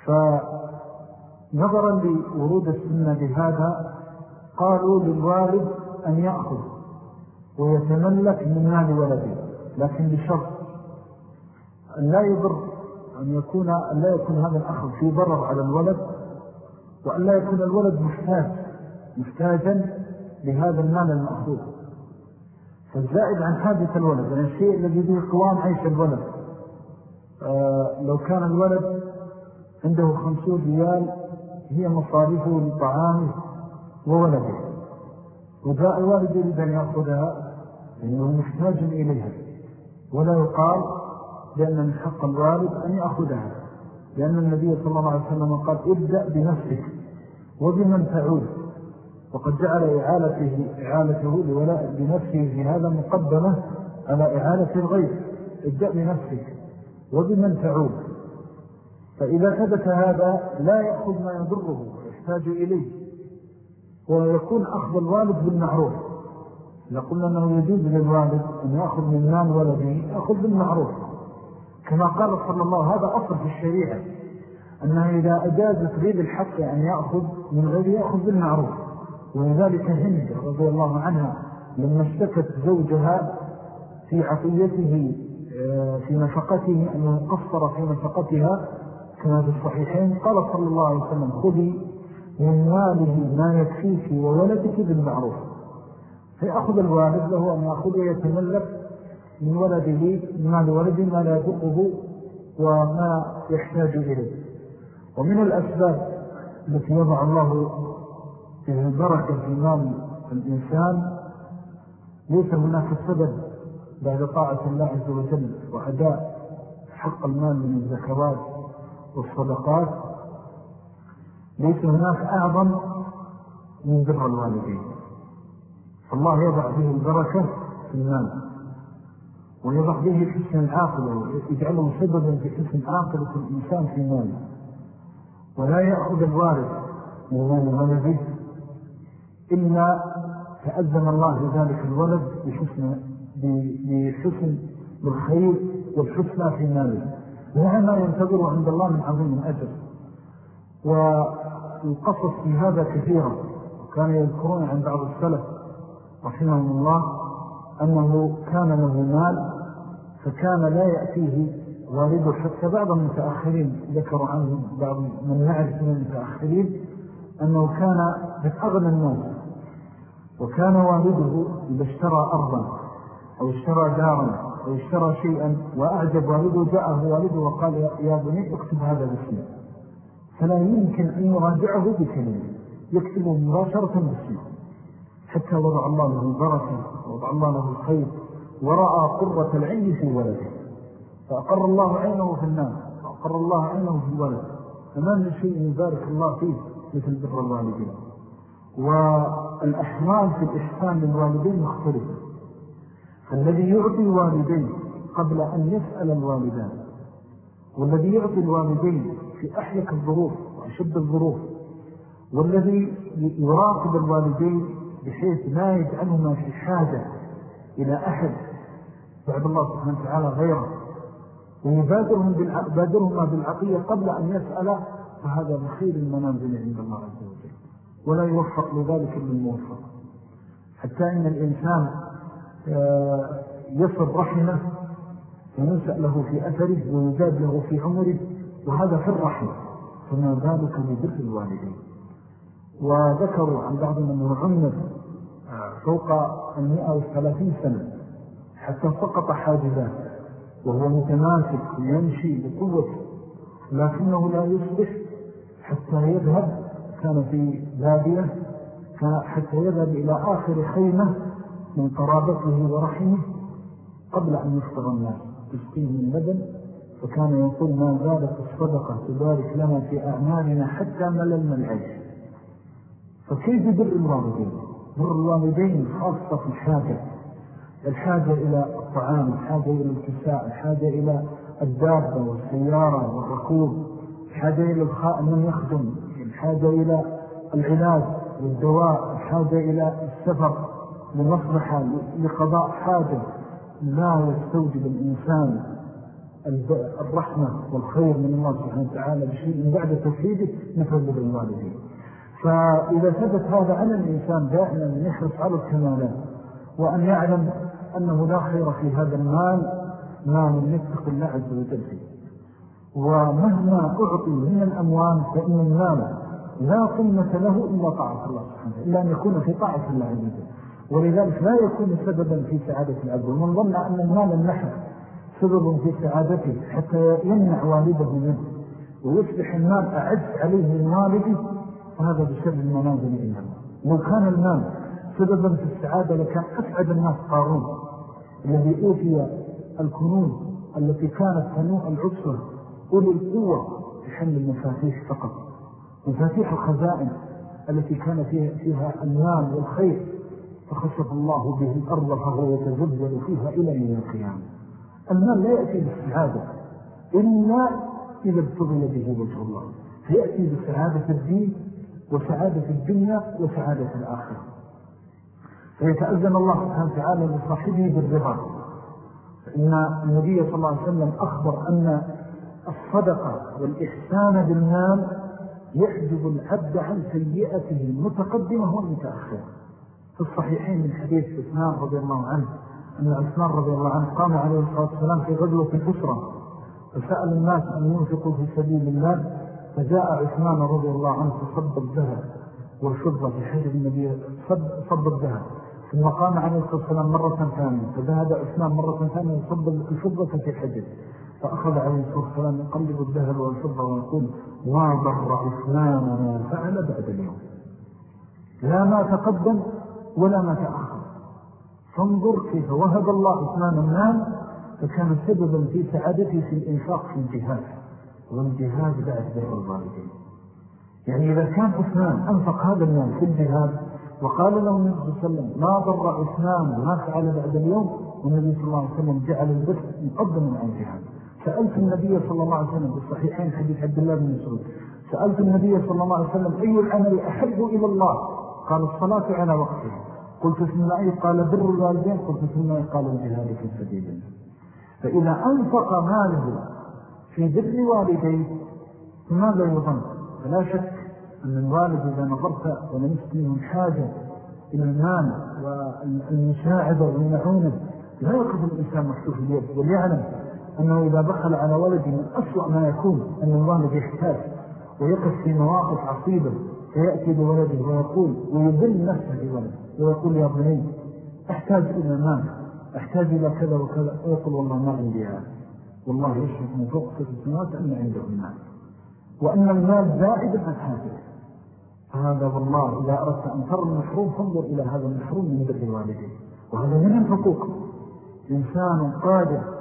فنظرا لورود السنة بهذا قالوا للوالد أن يأخذ ويتملك من مال ولده لكن بشرط أن لا يضر أن يكون أن لا يكون هذا الأخذ في ضرر على الولد وأن لا يكون الولد محتاج محتاجا لهذا المال المأخوذ. فالزائد عن حاجة الولد يعني الشيء الذي به قوام عيش الولد. آه لو كان الولد عنده خمسون ريال هي مصاريفه لطعامه وولده. وجاء الوالد يريد أن يأخذها لأنه محتاج إليها. ولا يقال لأن من حق الوالد أن يأخذها لأن النبي صلى الله عليه وسلم قال ابدأ بنفسك وبمن تعود. وقد جعل إعالته, إعالته بنفسه في هذا مقدمة على إعالة الغير ابدأ بنفسك وبمن تعود. فإذا ثبت هذا لا يأخذ ما يضره ويحتاج إليه. ويكون أخذ الوالد بالمعروف. إذا قلنا أنه يجوز للوالد أن يأخذ من مال ولده يأخذ بالمعروف. كما قال صلى الله هذا أصل في الشريعة. أنه إذا أجازت غير الحق أن يأخذ من غير يأخذ بالمعروف. ولذلك هند رضي الله عنها لما اشتكت زوجها في عطيته آه، في نفقته أنه قصر في نفقتها. كما في الصحيحين قال صلى الله عليه وسلم خذي من ماله ما يكفيك وولدك بالمعروف. فيأخذ الوالد له أن يأخذ ويتملك من ولده مال ولده ما لا يضره وما يحتاج إليه. ومن الأسباب التي يضع الله فيه البركة في مال الإنسان ليس هناك سبب بعد طاعة الله عز وجل وأداء حق المال من الزكوات والصدقات ليس هناك أعظم من بر الوالدين. فالله يضع به البركة في المال ويضع به حسن العاقلة ويجعله سببا في حسن عاقلة الإنسان في ماله. ولا يأخذ الوارث من مال ولده إلا تأذن الله ذلك الولد بحسن, بحسن بالخير والحسنى في ماله. وهما ينتظر عند الله من عظيم الأجر. والقصص في هذا كثيرا وكان يذكرون عن بعض السلف رحمهم الله أنه كان له مال فكان لا يأتيه والده حتى بعض المتأخرين ذكروا عنه بعض من يعرف من المتأخرين أنه كان من أغنى الناس وكان والده إذا اشترى أرضا أو اشترى دارا أو اشترى شيئا وأعجب والده جاءه والده وقال يا بني اكتب هذا باسمه فلا يمكن أن يراجعه بكلمة يكتبه مباشرة باسمه. حتى وضع الله له البركة ووضع الله له الخير ورأى قرة العين في ولده. فأقر الله عينه في الناس فأقر الله عينه في الولد. فما من شيء يبارك الله فيه مثل بر الوالدين. والأحوال في الإحسان للوالدين مختلفة. فالذي يعطي الوالدين قبل أن يسأل الوالدان والذي يعطي الوالدين في أحلك الظروف وأشد الظروف والذي يراقب الوالدين بحيث لا يجعلهما في حاجة إلى أحد بعد الله سبحانه وتعالى غيره ويبادرهم بالعقية قبل أن يسأل فهذا بخير المنازل عند الله عز وجل. ولا يوفق لذلك من الموفق. حتى إن الإنسان آه، يصل رحمة وينسأ له في أثره ويزاد له في عمره وهذا في الرحمة. فما ذلك لبر الوالدين؟ وذكروا عن بعض من عمر فوق المئة والثلاثين سنة حتى سقط حاجبات وهو متماسك ويمشي بقوة لكنه لا يصبح حتى يذهب كان في بادية حتى يذهب إلى آخر خيمة من قرابته ورحمه قبل أن يفطر الناس تسقيه من لبن فكان يقول ما زالت الصدقة تبارك لنا في أعمالنا حتى مللنا العيش. فكيف بر الوالدين؟ بر الوالدين خاصة في الحاجة الحاجة إلى الطعام الحاجة إلى الكساء الحاجة إلى الدابة والسيارة والركوب الحاجة إلى الخاء من يخدم. الحاجة إلى العلاج والدواء الحاجة إلى السفر لمصلحة لقضاء حاجة. لا يستوجب الإنسان الرحمة والخير من الله سبحانه وتعالى بشيء بعد توحيده مثل بالوالدين فإذا ثبت هذا على الإنسان دائما أن يحرص على الكمالات وأن يعلم أنه لا خير في هذا المال ما من يتق الله عز وجل ومهما أعطي من الأموال فإن المال لا قيمة له إلا طاعة الله سبحانه إلا أن يكون في طاعة الله عز وجل. ولذلك لا يكون سببا في سعادة العبد. ومن ظن أن المال النحر سبب في سعادته حتى يمنع والده منه ويصبح المال أعز عليه من والده فهذا بسبب المنازل إلا الله. لو كان المال سببا في السعادة لكان أسعد الناس قارون الذي أوتي الكنوز التي كانت تنوء العصر أولي القوة بحمل المفاتيح فقط. مفاتيح الخزائن التي كان فيها, فيها المال والخير فخصف الله به الأرض فهو يتزلزل فيها إلى يوم القيامة. المال لا يأتي بالسعادة إلا إذا ابتغل به وجه الله. فيأتي بسعادة الدين وسعادة الدنيا وسعادة الآخرة. فيتأذن الله سبحانه وتعالى لصاحبه بالرضا. فإن النبي صلى الله عليه وسلم أخبر أن الصدقة والإحسان بالمال يحجب العبد عن سيئته المتقدمة والمتأخرة في الصحيحين من حديث عثمان رضي الله عنه أن عثمان رضي الله عنه قام عليه الصلاة والسلام في غزوة البصرة فسأل الناس أن ينفقوا في سبيل الله فجاء عثمان رضي الله عنه فصب الذهب والفضة في حجر النبي صب, صب الذهب. ثم قام عليه الصلاة والسلام مرة ثانية فذهب عثمان مرة ثانية وصب الفضة في حجر. فأخذ عليه الصلاة والسلام يقلب الذهب والفضة ويقول ما ضر عثمان ما فعل بعد اليوم. لا ما تقدم ولا ما تأخر. فانظر كيف وهب الله عثمان المال فكان سببا في سعادته في الإنفاق في الجهاد والجهاد بعد بر الوالدين. يعني إذا كان عثمان أنفق هذا المال في الجهاد وقال له النبي صلى الله عليه وسلم ما ضر عثمان ما فعل بعد اليوم والنبي صلى الله عليه وسلم جعل البر مقدما عن الجهاد. سألت النبي صلى الله عليه وسلم بالصحيحين حديث عبد الله بن مسعود سألت النبي صلى الله عليه وسلم أي العمل أحب إلى الله؟ قال الصلاة على وقتها قلت ثم أي قال بر الوالدين. قلت ثم أي قال الجهاد في سبيل الله. فإذا أنفق ماله في بر والديه ماذا يظن؟ فلا شك أن الوالد إذا نظرت ولمست منهم حاجة إلى المال والمساعدة والمعونة لا يقف الإنسان مفتوح اليد وليعلم أنه إذا دخل على ولده من أسوأ ما يكون أن الوالد يحتاج ويقف في مواقف عصيبة فيأتي بولده ويقول ويذل نفسه بولده ويقول يا بني أحتاج إلى مال أحتاج إلى كذا وكذا. ويقول والله ما عندي هذا والله يشهد من فوق في السماوات أن عنده المال وأن المال زائد عن حاجة. فهذا والله إذا أردت أن ترى المحروم فانظر إلى هذا المحروم من بر الوالدين وهذا من الحقوق إنسان قادر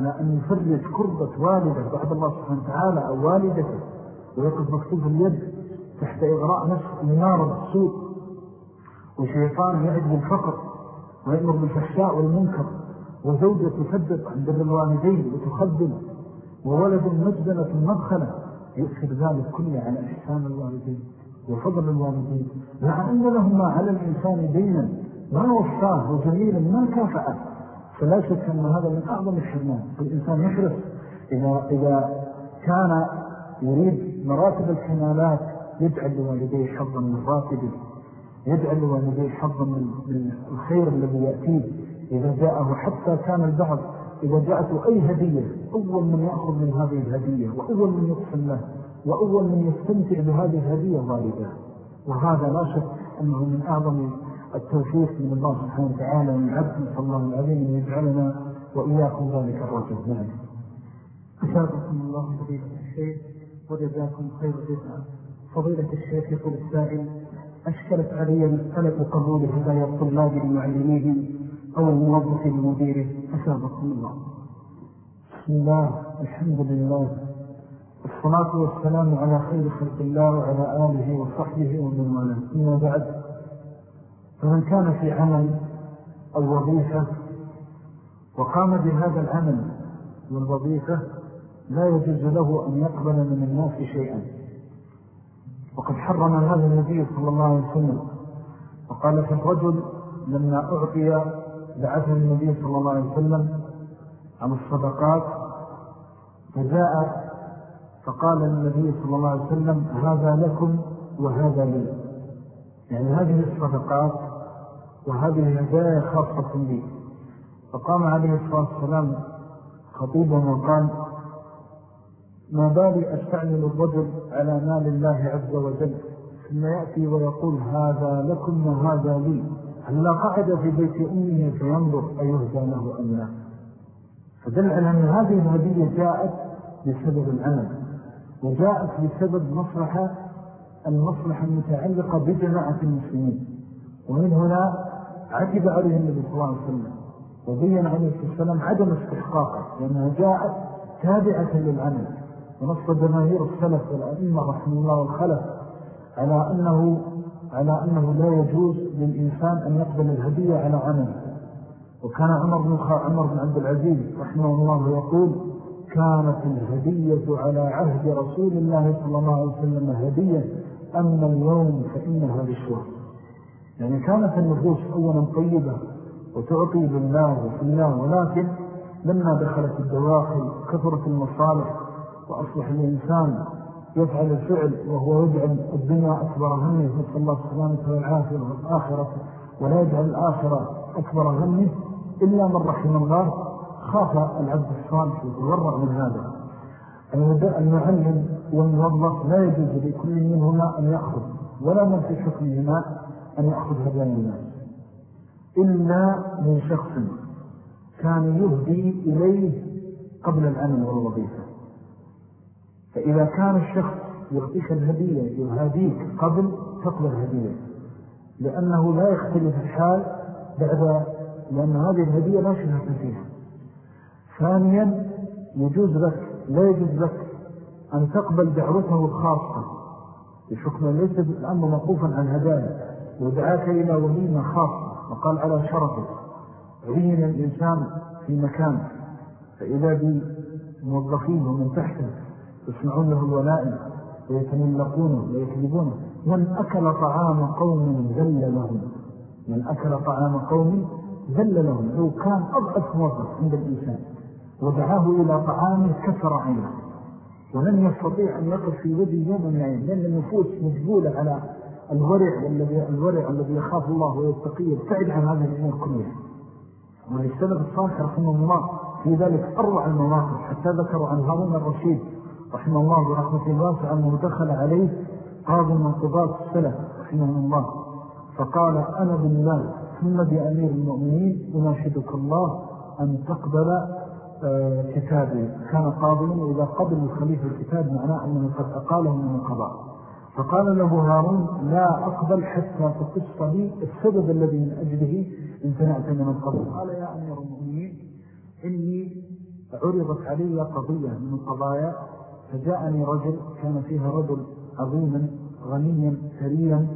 على أن يفرج كربة والدة بعد الله سبحانه وتعالى أو والدته ويقف مكتوب اليد تحت إغراء نفس النار السوء وشيطان يعد بالفقر ويأمر بالفحشاء والمنكر وزوجة تثبت عند الوالدين وتخدم وولد مجدنة المدخلة يؤثر ذلك كله على إحسان الوالدين وفضل الوالدين. مع أن لهما على الإنسان دينا ما وفاه وجميلا ما كافأه. فلا شك أن هذا من أعظم الحرمان فالإنسان يحرص إذا, إذا كان يريد مراتب الكمالات يجعل لوالديه حظا من راتبه يجعل لوالديه حظا من الخير الذي يأتيه. إذا جاءه حتى كان البعض إذا جاءته أي هدية أول من يأخذ من هذه الهدية وأول من يقسم له وأول من يستمتع بهذه الهدية والداه وهذا لا شك أنه من أعظم التوفيق من الله سبحانه وتعالى من عبد الله العظيم أن يجعلنا وإياكم ذلك الرجل. نعم. أشاركم الله فضيلة الشيخ وجزاكم خير جزاء فضيلة الشيخ يقول السائل أشكلت علي مسألة قبول هدايا الطلاب لمعلميه أو الموظف لمديره أشاركم الله. بسم الله الحمد لله. الصلاة والسلام على خير خلق الله وعلى آله وصحبه ومن والاه. أما بعد فمن كان في عمل أو وظيفة وقام بهذا العمل والوظيفة لا يجوز له أن يقبل من الناس شيئا. وقد حرم هذا النبي صلى الله عليه وسلم وقال في الرجل لما أعطي بعثه النبي صلى الله عليه وسلم عن الصدقات فجاء فقال النبي صلى الله عليه وسلم هذا لكم وهذا لي. يعني هذه الصدقات وهذه الهدايا خاصة لي فقام عليه الصلاة والسلام خطيبا وقال ما بالي أستعمل الرجل على مال الله عز وجل ثم يأتي ويقول هذا لكم وهذا لي. هل قعد في بيت أمه فينظر أيهدى له أم لا؟ فدل على أن هذه الهدية جاءت بسبب العمل وجاءت بسبب مصلحة المصلحة المتعلقة بجماعة المسلمين. ومن هنا عتب عليه النبي صلى الله عليه وسلم. وبين عليه والسلام عدم استحقاقه لأنها جاءت تابعة للعمل. ونص جماهير السلف والأئمة رحمه الله والخلف على أنه, على أنه لا يجوز للإنسان أن يقبل الهدية على عمل. وكان عمر بن عمر بن عبد العزيز رحمه الله يقول كانت الهدية على عهد رسول الله صلى الله عليه وسلم هدية أما اليوم فإنها بشوى. يعني كانت النفوس أولا طيبة وتعطي لله وفي الله ولكن لما دخلت الدواخل كثرت المصالح وأصبح الإنسان يفعل الفعل وهو يجعل الدنيا أكبر همه نسأل الله سبحانه والعافية والآخرة ولا يجعل الآخرة أكبر همه إلا من رحم الله. خاف العبد الصالح وتورع من هذا. المعلم والموظف لا يجوز لكل منهما أن يأخذ ولا من في حكمهما أن يأخذ هذا الناس. إلا من شخص كان يهدي إليه قبل العمل والوظيفة. فإذا كان الشخص يعطيك الهدية يهديك قبل تقبل الهدية. لأنه لا يختلف الحال بعد لأن هذه الهدية لا شبهة فيها. ثانيا يجوز لك لا يجوز لك أن تقبل دعوته الخاصة بحكم ليس الأمر موقوفا عن هدايا ودعاك إلى وليمة خاصة وقال على شرفه عين الإنسان في مكان فإذا بموظفين ومن تحته يسمعون له الولائم ويتملقونه ويكذبونه من أكل طعام قوم ذل لهم. من أكل طعام قوم ذل لهم. لو كان أضعف موظف عند الإنسان ودعاه إلى طعامه كسر عينه. ولن يستطيع أن يقف في وجه يوم من لأن النفوس مجبولة على الورع الذي الورع الذي يخاف الله ويتقيه ابتعد عن هذه الأمور كلها وللسلف الصالح رحمه الله في ذلك أروع المواقف حتى ذكروا عن هارون الرشيد رحمه الله ورحمة الله أنه دخل عليه قاضي من قضاة السلف رحمه الله. فقال أنا بالله ثم بأمير المؤمنين أناشدك الله أن تقبل آه، كتابي. كان قاضيا وإذا قبل الخليفة الكتاب معناه أنه قد أقاله من القضاء فقال له هارون لا أقبل حتى تقص لي السبب الذي من أجله امتنعت من القبل قال يا أمير المؤمنين إني عرضت علي قضية من القضايا فجاءني رجل كان فيها رجل عظيما غنيا ثريا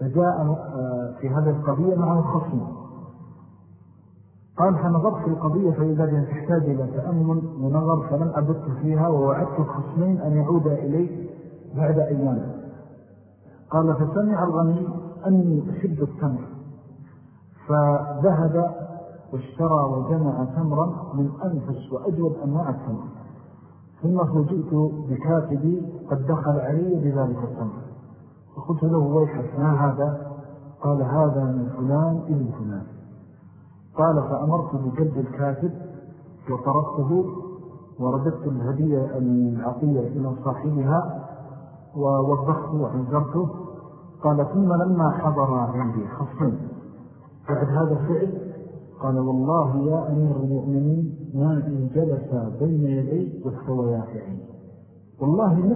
فجاء آه، في هذه القضية معه خصم. قال فنظرت في القضية فإذا بها تحتاج إلى تأمل ونظر فلم أبت فيها ووعدت الخصمين أن يعود إليه بعد أيام. قال فسمع الغني أني أشد التمر. فذهب واشترى وجمع تمرا من أنفس وأجود أنواع التمر. ثم فجئت بكاتبي قد دخل علي بذلك التمر. فقلت له ويحك ما هذا؟ قال هذا من فلان إلى فلان. قال فأمرت بجلد الكاتب وطردته ورددت الهدية العطية إلى صاحبها ووضحته وحذرته قال ثم لما حضر عندي خصين بعد هذا الفعل. قال والله يا أمير المؤمنين ما إن جلس بين يدي واستويا في عيني والله ما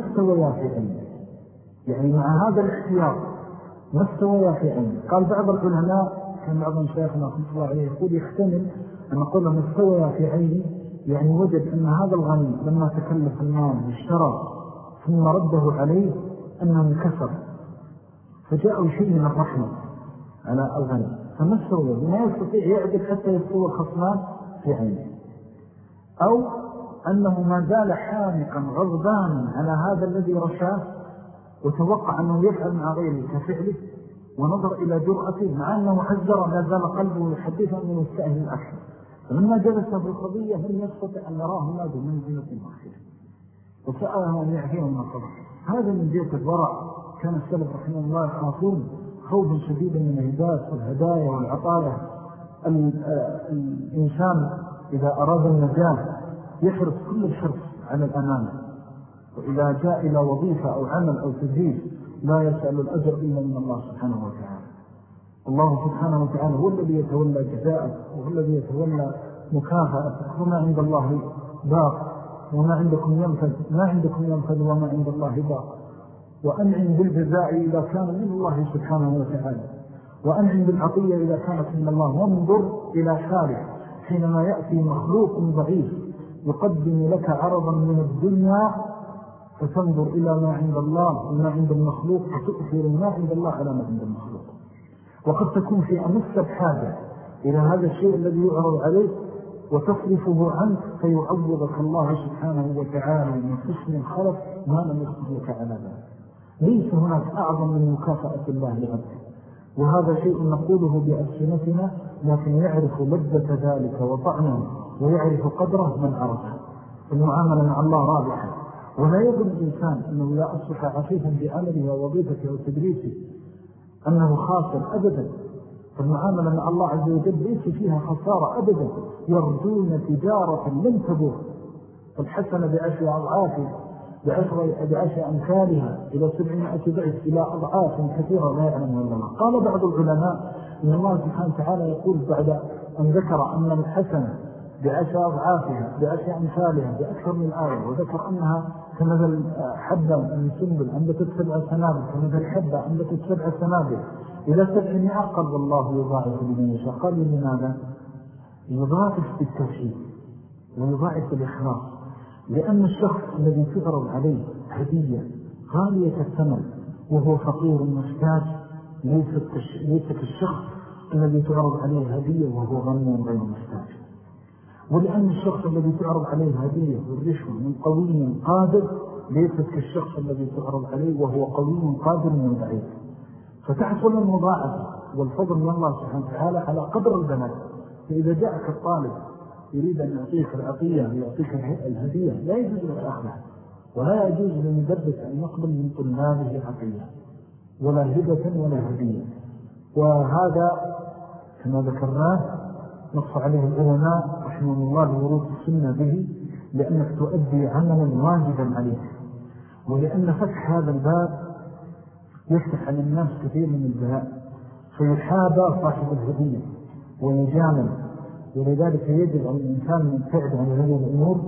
عيني يعني مع هذا الاختيار ما عيني قال بعض العلماء كان بعض شيخنا رحمة الله عليه يقول يحتمل أن نقول ما استويا في عيني يعني وجد أن هذا الغني لما تكلف المال واشترى ثم رده عليه أنه انكسر فجاءوا شيء من الرحمة. على الغني فما استوى ما يستطيع يعدل حتى يستوى الخصمان في عينه. أو أنه ما زال حامقا غضبانا على هذا الذي رشاه وتوقع أنه يفعل مع غيره كفعله ونظر إلى جرأته مع أنه حذر ما زال قلبه يحدث أنه يستأهل الأكثر فلما جلس في القضية لم يستطع أن يراه الله بمنزلة مخيرة وسأله أن يعفيه من القضاء هذا من جهة الورع. كان السلف رحمه الله يخافون خوفا شديدا من الهداية والهدايا والعطايا. الإنسان إذا أراد النجاة يحرص كل الحرص على الأمانة. وإذا جاء إلى وظيفة أو عمل أو تدريس لا يسأل الأجر إلا من الله سبحانه وتعالى. الله سبحانه وتعالى هو الذي يتولى جزاءك وهو الذي يتولى مكافأتك وما عند الله باق. وما عندكم ينفذ ما عندكم ينفذ وما عند الله باق. وأنعم بالجزاء إذا كان من الله سبحانه وتعالى. وأنعم بالعطية إذا كانت من الله. وانظر إلى حاله حينما يأتي مخلوق ضعيف يقدم لك عرضا من الدنيا فتنظر إلى ما عند الله وما عند المخلوق فتؤثر ما عند الله على ما عند المخلوق. وقد تكون في أمس الحاجة إلى هذا الشيء الذي يعرض عليك وتصرفه عنك فيعوضك الله سبحانه وتعالى من حسن الخلف ما لم يخرجك على ذلك. ليس هناك أعظم من مكافأة الله لعبده وهذا شيء نقوله بألسنتنا لكن يعرف لذة ذلك وطعنه ويعرف قدره من عرفه. المعاملة مع الله رابحة. ولا يظن الإنسان أنه لا أصبح عفيفا بعمله ووظيفته وتدريسه أنه خاسر أبدا. فالمعاملة مع الله عز وجل ليس فيها خسارة أبدا. يرجون تجارة لن تبور. فالحسنة بعشر أضعافه بعشر أمثالها إلى سبعمائة ضعف إلى أضعاف كثيرة لا يعلمها الله. قال بعض العلماء إن الله سبحانه وتعالى يقول بعد أن ذكر أن الحسنة بعشر أضعافها بعشر أمثالها بأكثر من آية. وذكر أنها كمثل حبة من سنبل أنبتت سبع سنابل كمثل حبة أنبتت سبع سنابل. إلى سبع قال الله يضاعف لمن يشاء. قال لماذا؟ يضاعف بالتوحيد ويضاعف بالإخلاص. لأن الشخص الذي تعرض عليه هدية غالية الثمن وهو فقير محتاج ليس كالشخص الذي تعرض عليه هدية وهو غني غير محتاج. ولأن الشخص الذي تعرض عليه هدية والرشوة من قوي قادر ليست كالشخص الذي تعرض عليه وهو قوي قادر من ضعيف فتحصل المضاعفة والفضل من الله سبحانه وتعالى على قدر البنات. فإذا جاءك الطالب يريد أن يعطيك العطية ويعطيك الهدية لا يجوز لك أخذها ولا يجوز للمدرس أن يقبل من طلابه عطية ولا هدة ولا هدية. وهذا كما ذكرناه نص عليه العلماء رحمه الله لورود السنة به لأنك تؤدي عملا واجبا عليه. ولأن فتح هذا الباب يفتح على الناس كثير من البهاء فيحابى صاحب الهدية ويجامل. ولذلك يجب أن الإنسان من تعد عن هذه الأمور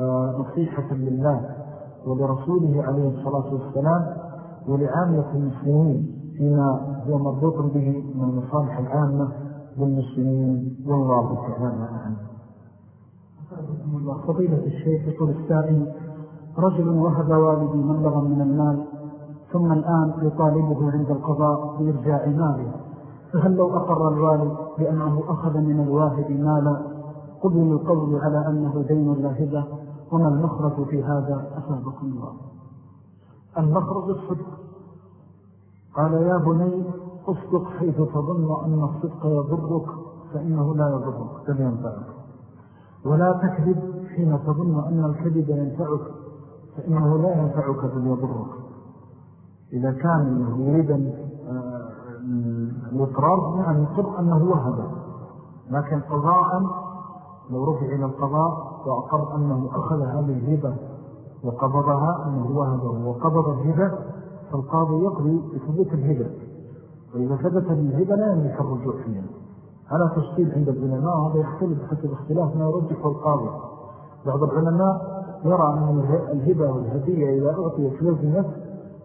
آه، نصيحة لله ولرسوله عليه الصلاة والسلام ولعامة المسلمين فيما هو مربوط به من المصالح العامة للمسلمين والله تعالى أعلم. فضيلة الشيخ يقول السائل رجل وهب والدي مبلغا من المال ثم الآن يطالبه عند القضاء بإرجاع ماله. فهل لو أقر الوالد بأنه أخذ من الواهب مالا؟ قبل القول على أنه دين لا هبة وما المخرج في هذا؟ أسابكم الله. المخرج الصدق. قال يا بني أصدق حيث تظن أن الصدق يضرك فإنه لا يضرك. بل ينفعك ولا تكذب حين تظن أن الكذب ينفعك فإنه لا ينفعك بل يضرك. إذا كان يريد آه، الإقرار يعني يقر أنه وهب. لكن قضاء لو رفع إلى القضاء وأقر أنه أخذ هذه الهبة وقبضها أنه وهبه وقبض الهبة فالقاضي يقضي بثبوت الهبة. وإذا ثبت الهبة لا يملك الرجوع فيها. على تشكيل عند العلماء هذا يختلف حسب اختلاف ما يرجح القاضي. بعض العلماء يرى أن الهبة والهدية إذا أعطيت لزمت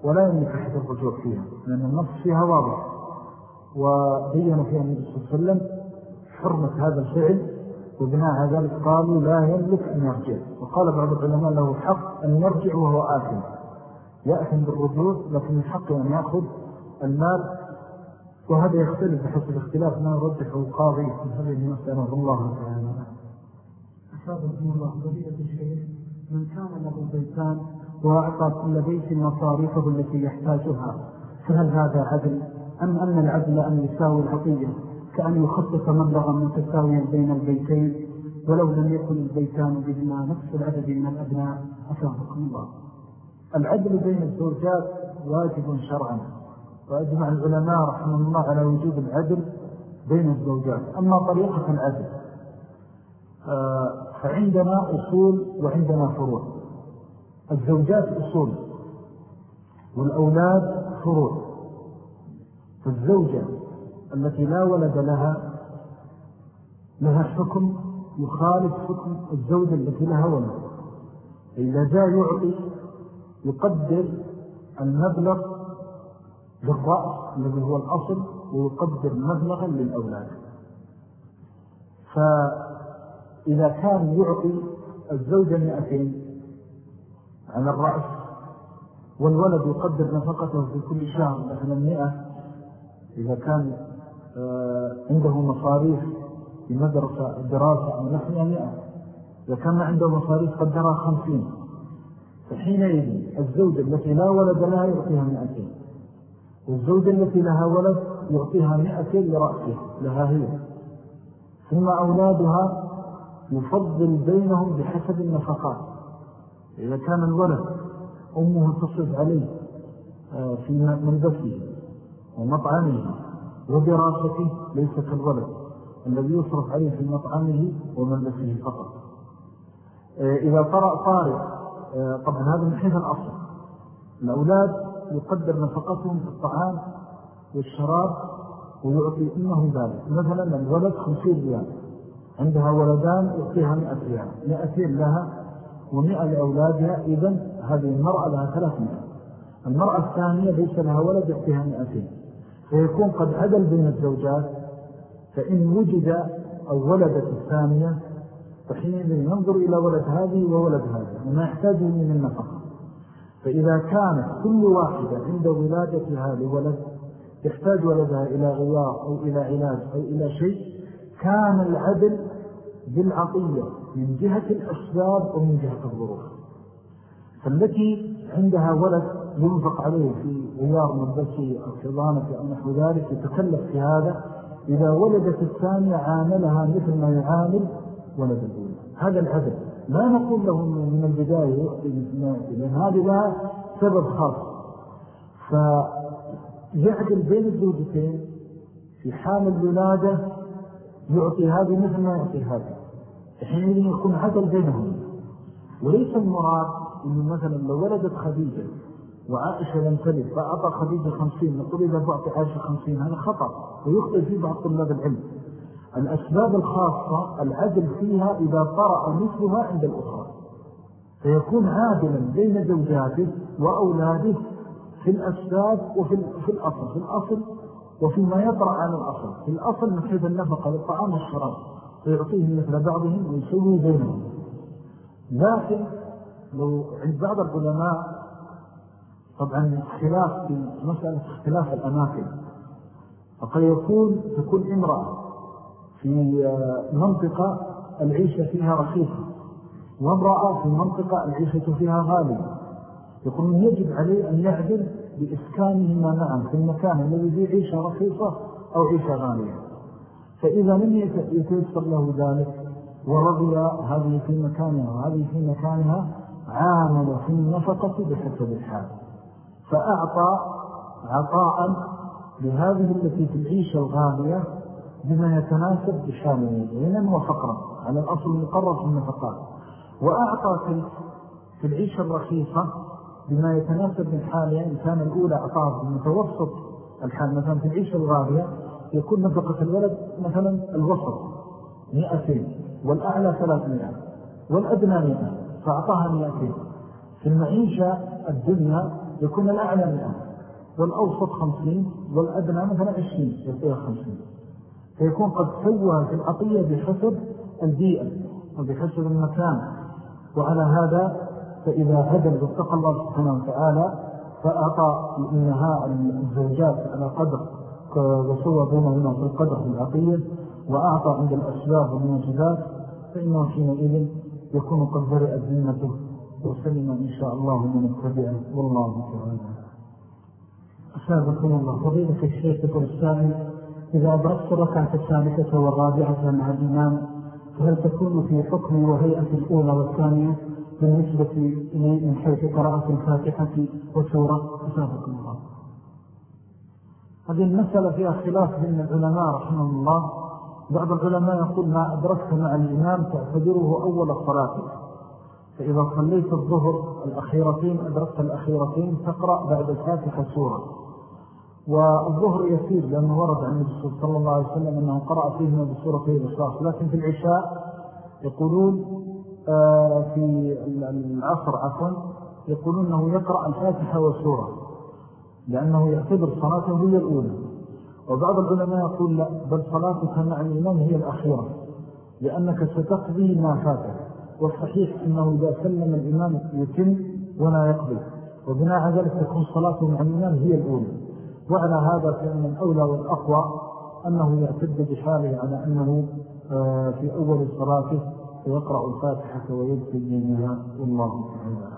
ولا يملك حتى الرجوع فيها لأن النص فيها واضح. وبين فيها النبي صلى الله عليه وسلم حرمة هذا الفعل وبناء على ذلك قالوا لا يملك أن يرجع. وقال بعض العلماء له حق أن يرجع وهو آثم. يأثم بالرجوع لكن حقه أن يأخذ المال وهذا يختلف بحسب اختلاف ما يرجحه القاضي. في هذه المسألة الله تعالى؟ أسابقكم الله. فضيلة الشيخ من كان له بيتان وأعطى كل بيت مصاريفه التي يحتاجها فهل هذا عدل؟ أم أن العدل أن يساوي العطية كأن يخصص مبلغا متساويا بين البيتين؟ ولو لم يكن البيتان بهما نفس العدد من الأبناء أسابقكم الله. العدل بين الزوجات واجب شرعا. وأجمع العلماء رحمه الله على وجود العدل بين الزوجات أما طريقة العدل آه، فعندنا أصول وعندنا فروع. الزوجات أصول والأولاد فروع. فالزوجة التي لا ولد لها لها حكم يخالف حكم الزوجة التي لها ولد. إذا جاء يعطي يقدر المبلغ بالرأس الذي هو الأصل ويقدر مبلغا للأولاد. فإذا كان يعطي الزوجة مئتين على الرأس والولد يقدر نفقته في كل شهر مثلا مئة إذا كان آه، عنده مصاريف في مدرسة دراسة أو نحن مئة. إذا كان عنده مصاريف قدرها خمسين. فحينئذ الزوجة التي لا ولد لها يعطيها مئتين. والزوجة التي لها ولد يعطيها مئتين لرأسه لها هي. ثم أولادها يفضل بينهم بحسب النفقات. إذا كان الولد أمه تصف عليه آه، في ملبسه ومطعمه ودراسته ليس كالولد الذي يصرف عليه في مطعمه وملبسه فقط. آه، إذا طرأ طارئ آه، طبعا هذا من حيث الأصل. الأولاد يقدر نفقتهم في الطعام والشراب ويعطي أمه ذلك. مثلا الولد خمسين ريال عندها ولدان يعطيها مئة ريال. مئتين لها ومئة لأولادها إذن هذه المرأة لها ثلاثمئة المرأة الثانية ليس لها ولد يعطيها مئتين. فيكون قد عدل بين الزوجات فإن وجد أو ولدت الثانية فحينئذ ينظر إلى ولد هذه وولد هذه وما يحتاجه من النفقة. فإذا كانت كل واحدة عند ولادتها لولد يحتاج ولدها إلى غيار أو إلى علاج أو إلى شيء كان العدل بالعطية من جهة الأسباب ومن جهة الظروف. فالتي عندها ولد ينفق عليه في غيار ملبسه أو حضانة أو نحو ذلك يتكلف في هذا إذا ولدت الثانية عاملها مثل ما يعامل ولد الأولى. هذا العدل. لا نقول له من البداية لأن هذه لها سبب خاص. فيعدل بين الزوجتين في حال الولادة يعطي هذه مثل ما يعطي هذه حين يكون عدل بينهم. وليس المراد إنه مثلا لو ولدت خديجة وعائشة لم تلد فأعطى خديجة خمسين نقول إذا بعطي عائشة خمسين هذا خطأ. ويخطئ فيه بعض طلاب العلم. الأسباب الخاصة العدل فيها إذا طرأ مثلها عند الأخرى. فيكون عادلا بين زوجاته وأولاده في الأسباب وفي في الأصل في الأصل وفيما يطرأ على الأصل. في الأصل من حيث النفقة للطعام والشراب. فيعطيهم مثل بعضهم ويسوي بينهم. لكن لو عند بعض العلماء طبعا خلاف في مسألة اختلاف الأماكن فقد يكون تكون امرأة في منطقة العيشة فيها رخيصة. وامرأة في منطقة العيشة فيها غالية. يقول يجب عليه أن يعدل بإسكانهما معا في المكان الذي فيه عيشة رخيصة أو عيشة غالية. فإذا لم يتيسر له ذلك ورضي هذه في مكانها وهذه في مكانها عامل في النفقة بحسب الحال. فأعطى عطاء لهذه التي في العيشة الغالية بما يتناسب بشامله غنى وفقرا على الأصل المقرر في النفقات. وأعطى في العيشة الرخيصة بما يتناسب من حالها إن كان الأولى أعطاه بمتوسط الحال. مثلا في العيشة الغالية يكون نفقة الولد مثلا الوسط مئتين والأعلى ثلاثمائة والأدنى مئة فأعطاها مئتين. في المعيشة الدنيا يكون الأعلى مئة والأوسط خمسين والأدنى مثلا عشرين يعطيها خمسين. فيكون قد سوى في العطية بحسب البيئة وبحسب المكان. وعلى هذا فإذا هدل واتقى الله سبحانه وتعالى فأعطى إنها الزوجات على قدر وسوى بينهما في القدر في العطية وأعطى عند الأسباب والموجودات فإنه حينئذ يكون قد برئت ذمته وسلم إن شاء الله من اتبعه والله تعالى. أسابقنا الله. فضيلة الشيخ السائل إذا أدركت ركعة الثالثة والرابعة مع الإمام فهل تكون في حكم وهيئة الأولى والثانية؟ بالنسبة إلي من حيث قراءة الفاتحة وسورة أسابقنا الله هذه المسألة فيها خلاف بين العلماء رحمه الله. بعض العلماء يقول ما أدركت مع الإمام تعتبره أول الصلاة فإذا صليت الظهر الأخيرتين أدركت الأخيرتين تقرأ بعد الفاتحة سورة. والظهر يسير لأنه ورد عن الرسول صلى الله عليه وسلم أنه قرأ فيهما بسورة الإخلاص. لكن في العشاء يقولون آه، في العصر عفوا يقولون أنه يقرأ الفاتحة وسورة لأنه يعتبر صلاته هي الأولى. وبعض العلماء يقول لا بل صلاتك مع الإمام هي الأخيرة لأنك ستقضي ما فاتك. والصحيح أنه إذا سلم الإمام يتم ولا يقضي وبناء ذلك تكون صلاته مع الإمام هي الأولى. وعلى هذا فإن الأولى والأقوى أنه يعتد بحاله على أنه آه، في أول صلاته ويقرأ الفاتحة ويبكي بينها والله تعالى.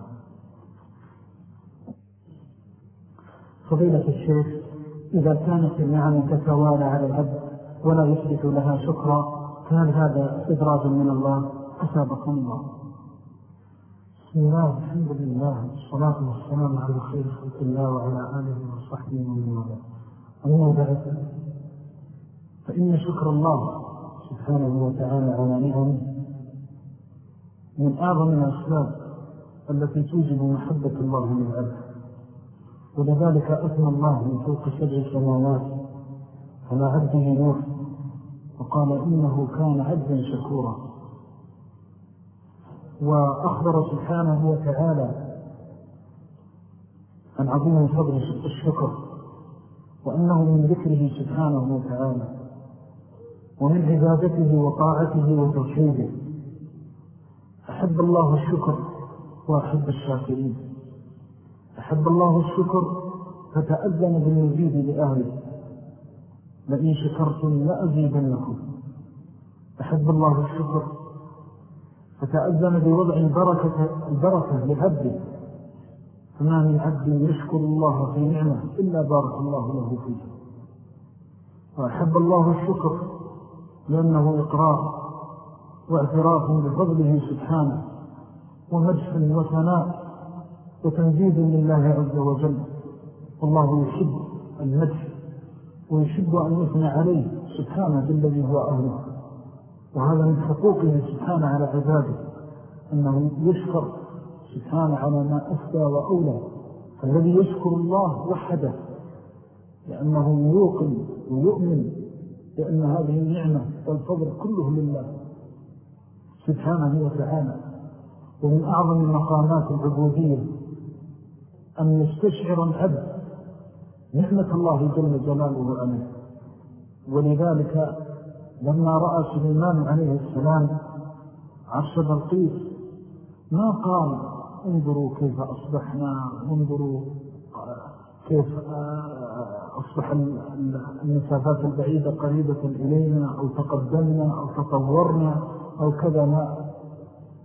فضيلة الشيخ إذا كانت النعم تتوالى على العبد ولا يثبت لها شكرا فهل هذا استدراج من الله؟ أسابق الله. بسم الله الحمد لله والصلاة والسلام على خير خلق الله وعلى آله وصحبه ومن والاه. أما بعد فإن شكر الله سبحانه وتعالى على نعمه من أعظم الأسباب التي توجب محبة الله للعبد. ولذلك أثنى الله من فوق سبع سماوات على عبده نوح وقال إنه كان عبدا شكورا. وأخبر سبحانه وتعالى عن عظيم فضل الشكر وأنه من ذكره سبحانه وتعالى ومن عبادته وطاعته وتوحيده. أحب الله الشكر وأحب الشاكرين. أحب الله الشكر فتأذن بالمزيد لأهله. لئن شكرتم لأزيدنكم. أحب الله الشكر فتأذن بوضع البركة, البركة لعبده فما من عبد يشكر الله في نعمة إلا بارك الله له فيه. وأحب الله الشكر لأنه إقرار واعتراف بفضله سبحانه ومجح وثناء وتنجيز لله عز وجل. والله يحب المدح ويحب أن يثنى عليه سبحانه بالذي هو أهله. وهذا من حقوقه سبحانه على عباده أنه يشكر سبحانه على ما أفدى وأولى. فالذي يشكر الله وحده لأنه يوقن ويؤمن بأن هذه النعمة والفضل كله لله سبحانه وتعالى. ومن أعظم مقامات العبودية أن يستشعر العبد نعمة الله جل جلاله عليه. ولذلك لما رأى سليمان عليه السلام عرش بلقيس ما قال انظروا كيف أصبحنا انظروا كيف أصبح المسافات البعيدة قريبة إلينا أو تقدمنا أو تطورنا أو كذا ما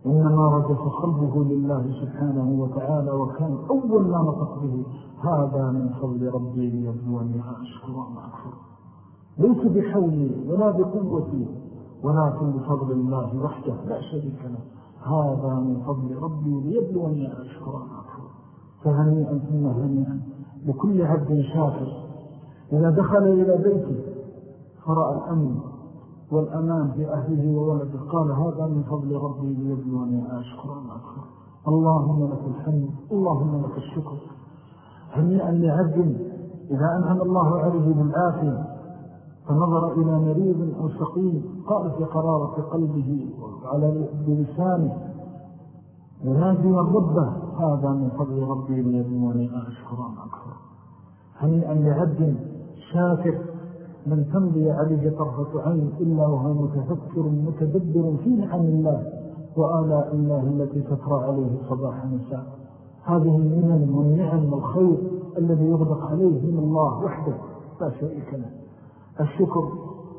إنما رجف قلبه لله سبحانه وتعالى وكان أول ما نطق به هذا من فضل ربي ليبلوني أشكر وما أكفر ليس بحولي ولا بقوتي ولكن بفضل الله وحده لا شريك له. هذا من فضل ربي ليبلوني أشكر فهنيئا ثم هنيئا لكل عبد شاكر. إذا دخل إلى بيته فرأى الأمن والأمان في أهله وولده. قال هذا من فضل ربي ليبلوني أشكر أم أكفر. اللهم لك الحمد اللهم لك الشكر. هنيئا لعبد إذا أنعم الله عليه بالآفية فنظر إلى مريض أو سقيم قال في قرارة قلبه وعلى بلسانه ونازما ربه هذا من فضل ربي ليبلوني أشكر أم أكفر هنيئا لعبد شاكر من تمضي عليه طرفة عين إلا وهو متفكر متدبر في نعم الله وآلاء الله التي تطرى عليه صباح مساء. هذه المنن والنعم والخير الذي يغدق عليه من الله وحده لا شريك له. الشكر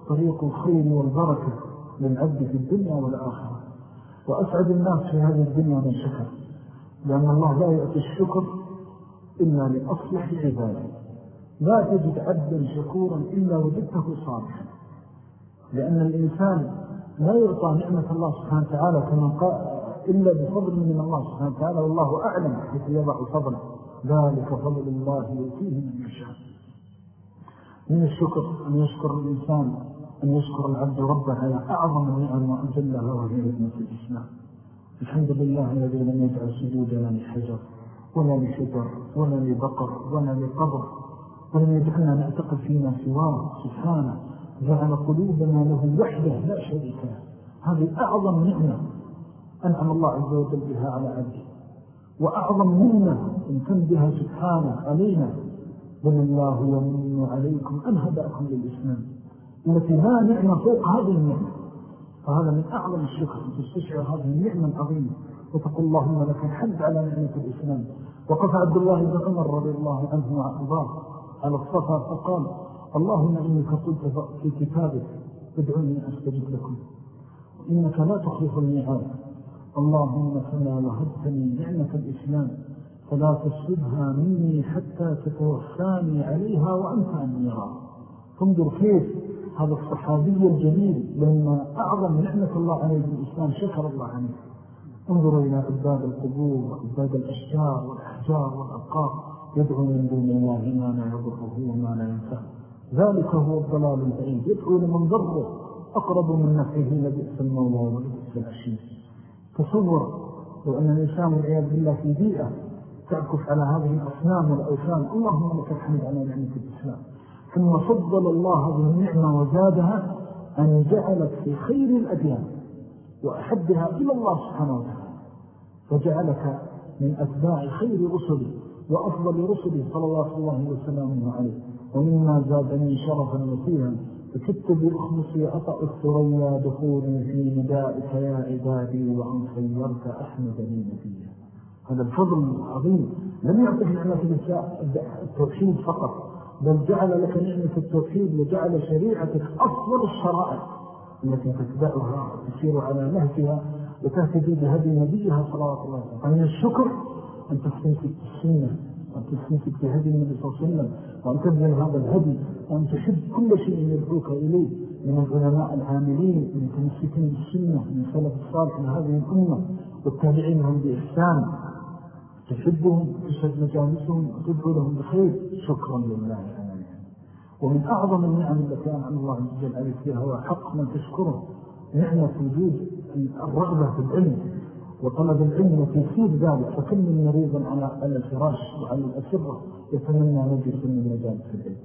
طريق الخير والبركة للعبد في الدنيا والآخرة. وأسعد الناس في هذه الدنيا من شكر. لأن الله لا يأتي الشكر إلا لأصلح عباده. لا تجد عبدا شكورا إلا وجدته صالحا. لأن الإنسان لا يعطى نعمة الله سبحانه وتعالى كما قال إلا بفضل من الله سبحانه وتعالى. والله أعلم حيث يضع فضل ذلك فضل الله يؤتيه من يشاء. من الشكر أن يشكر الإنسان أن يشكر العبد ربه على أعظم النعم وأجلها وهي نعمة الإسلام. الحمد لله الذي لم يجعل سجودنا لحجر ولا لشجر ولا لبقر ولا لقبر ولم يجعلنا نعتقد فيما سواه. سبحانه جعل قلوبنا له وحده لا شريك له. هذه أعظم نعمة أنعم الله عز وجل بها على عبده وأعظم منة إن بها سبحانه علينا. بل الله يمن عليكم أن هدأكم للإسلام. التي لا نعمة فوق هذه النعمة. فهذا من أعظم الشكر. تستشعر هذه النعمة العظيمة. وتقول اللهم لك الحمد على نعمة الإسلام. وقف عبد الله بن عمر رضي الله عنه وعباه على الصفا فقال اللهم إنك قلت في كتابك. ادعوني أستجد لكم. إنك لا تخلف الميعاد. اللهم فما وهبتني نعمة الإسلام. فلا تسلبها مني حتى تتوفاني عليها وأنت أني راض تنظر كيف هذا الصحابي الجليل لما أعظم نعمة الله عليه بالإسلام شكر الله عليه انظروا إلى عباد القبور وعباد الأشجار والأحجار والأبقار يدعو من دون الله ما لا يضره وما لا ينفع. ذلك هو الضلال البعيد. يدعو لمن ضره. أقرب من نفعه لبئس المولى ولبئس العشير. تصور لو أن الإنسان والعياذ بالله في بيئة تعكف على هذه الأصنام والأوثان. اللهم لك الحمد على نعمة الإسلام. ثم فضل الله هذه النعمة وزادها أن جعلت في خير الأديان وأحبها إلى الله سبحانه وتعالى. فجعلك من أتباع خير رسله وأفضل رسله صلى الله عليه وسلم عليه. ومما زادني شرفا وفيها فكدت بأخمصي أطأ الثريا دخولي في ندائك يا عبادي وأن صيرت أحمد لي نبيا. هذا الفضل العظيم لم يعطيك نعمة التوحيد فقط بل جعل لك نعمة التوحيد وجعل شريعتك أفضل الشرائع التي تتبعها وتسير على نهجها وتهتدي بهدي نبيها صلى الله عليه وسلم. فمن الشكر أن تستمسك السنة وأن تستمسك بهدي النبي صلى الله عليه وسلم وأن تبذل هذا الهدي وأن تحب كل شيء يدعوك إليه. من العلماء العاملين من تمسكين السنة من سلف الصالح من هذه الأمة والتابعين لهم بإحسان. تحبهم تشهد مجالسهم وتدعو لهم بخير. شكرا لله على ومن أعظم النعم التي أنعم الله عز وجل عليك فيها هو حق من تشكره. نعمة وجود الرغبة في العلم وطلب العلم وتيسير ذلك. فكم من مريض على الفراش وعلى الأسرة يتمنى نجلس من مجالس العلم.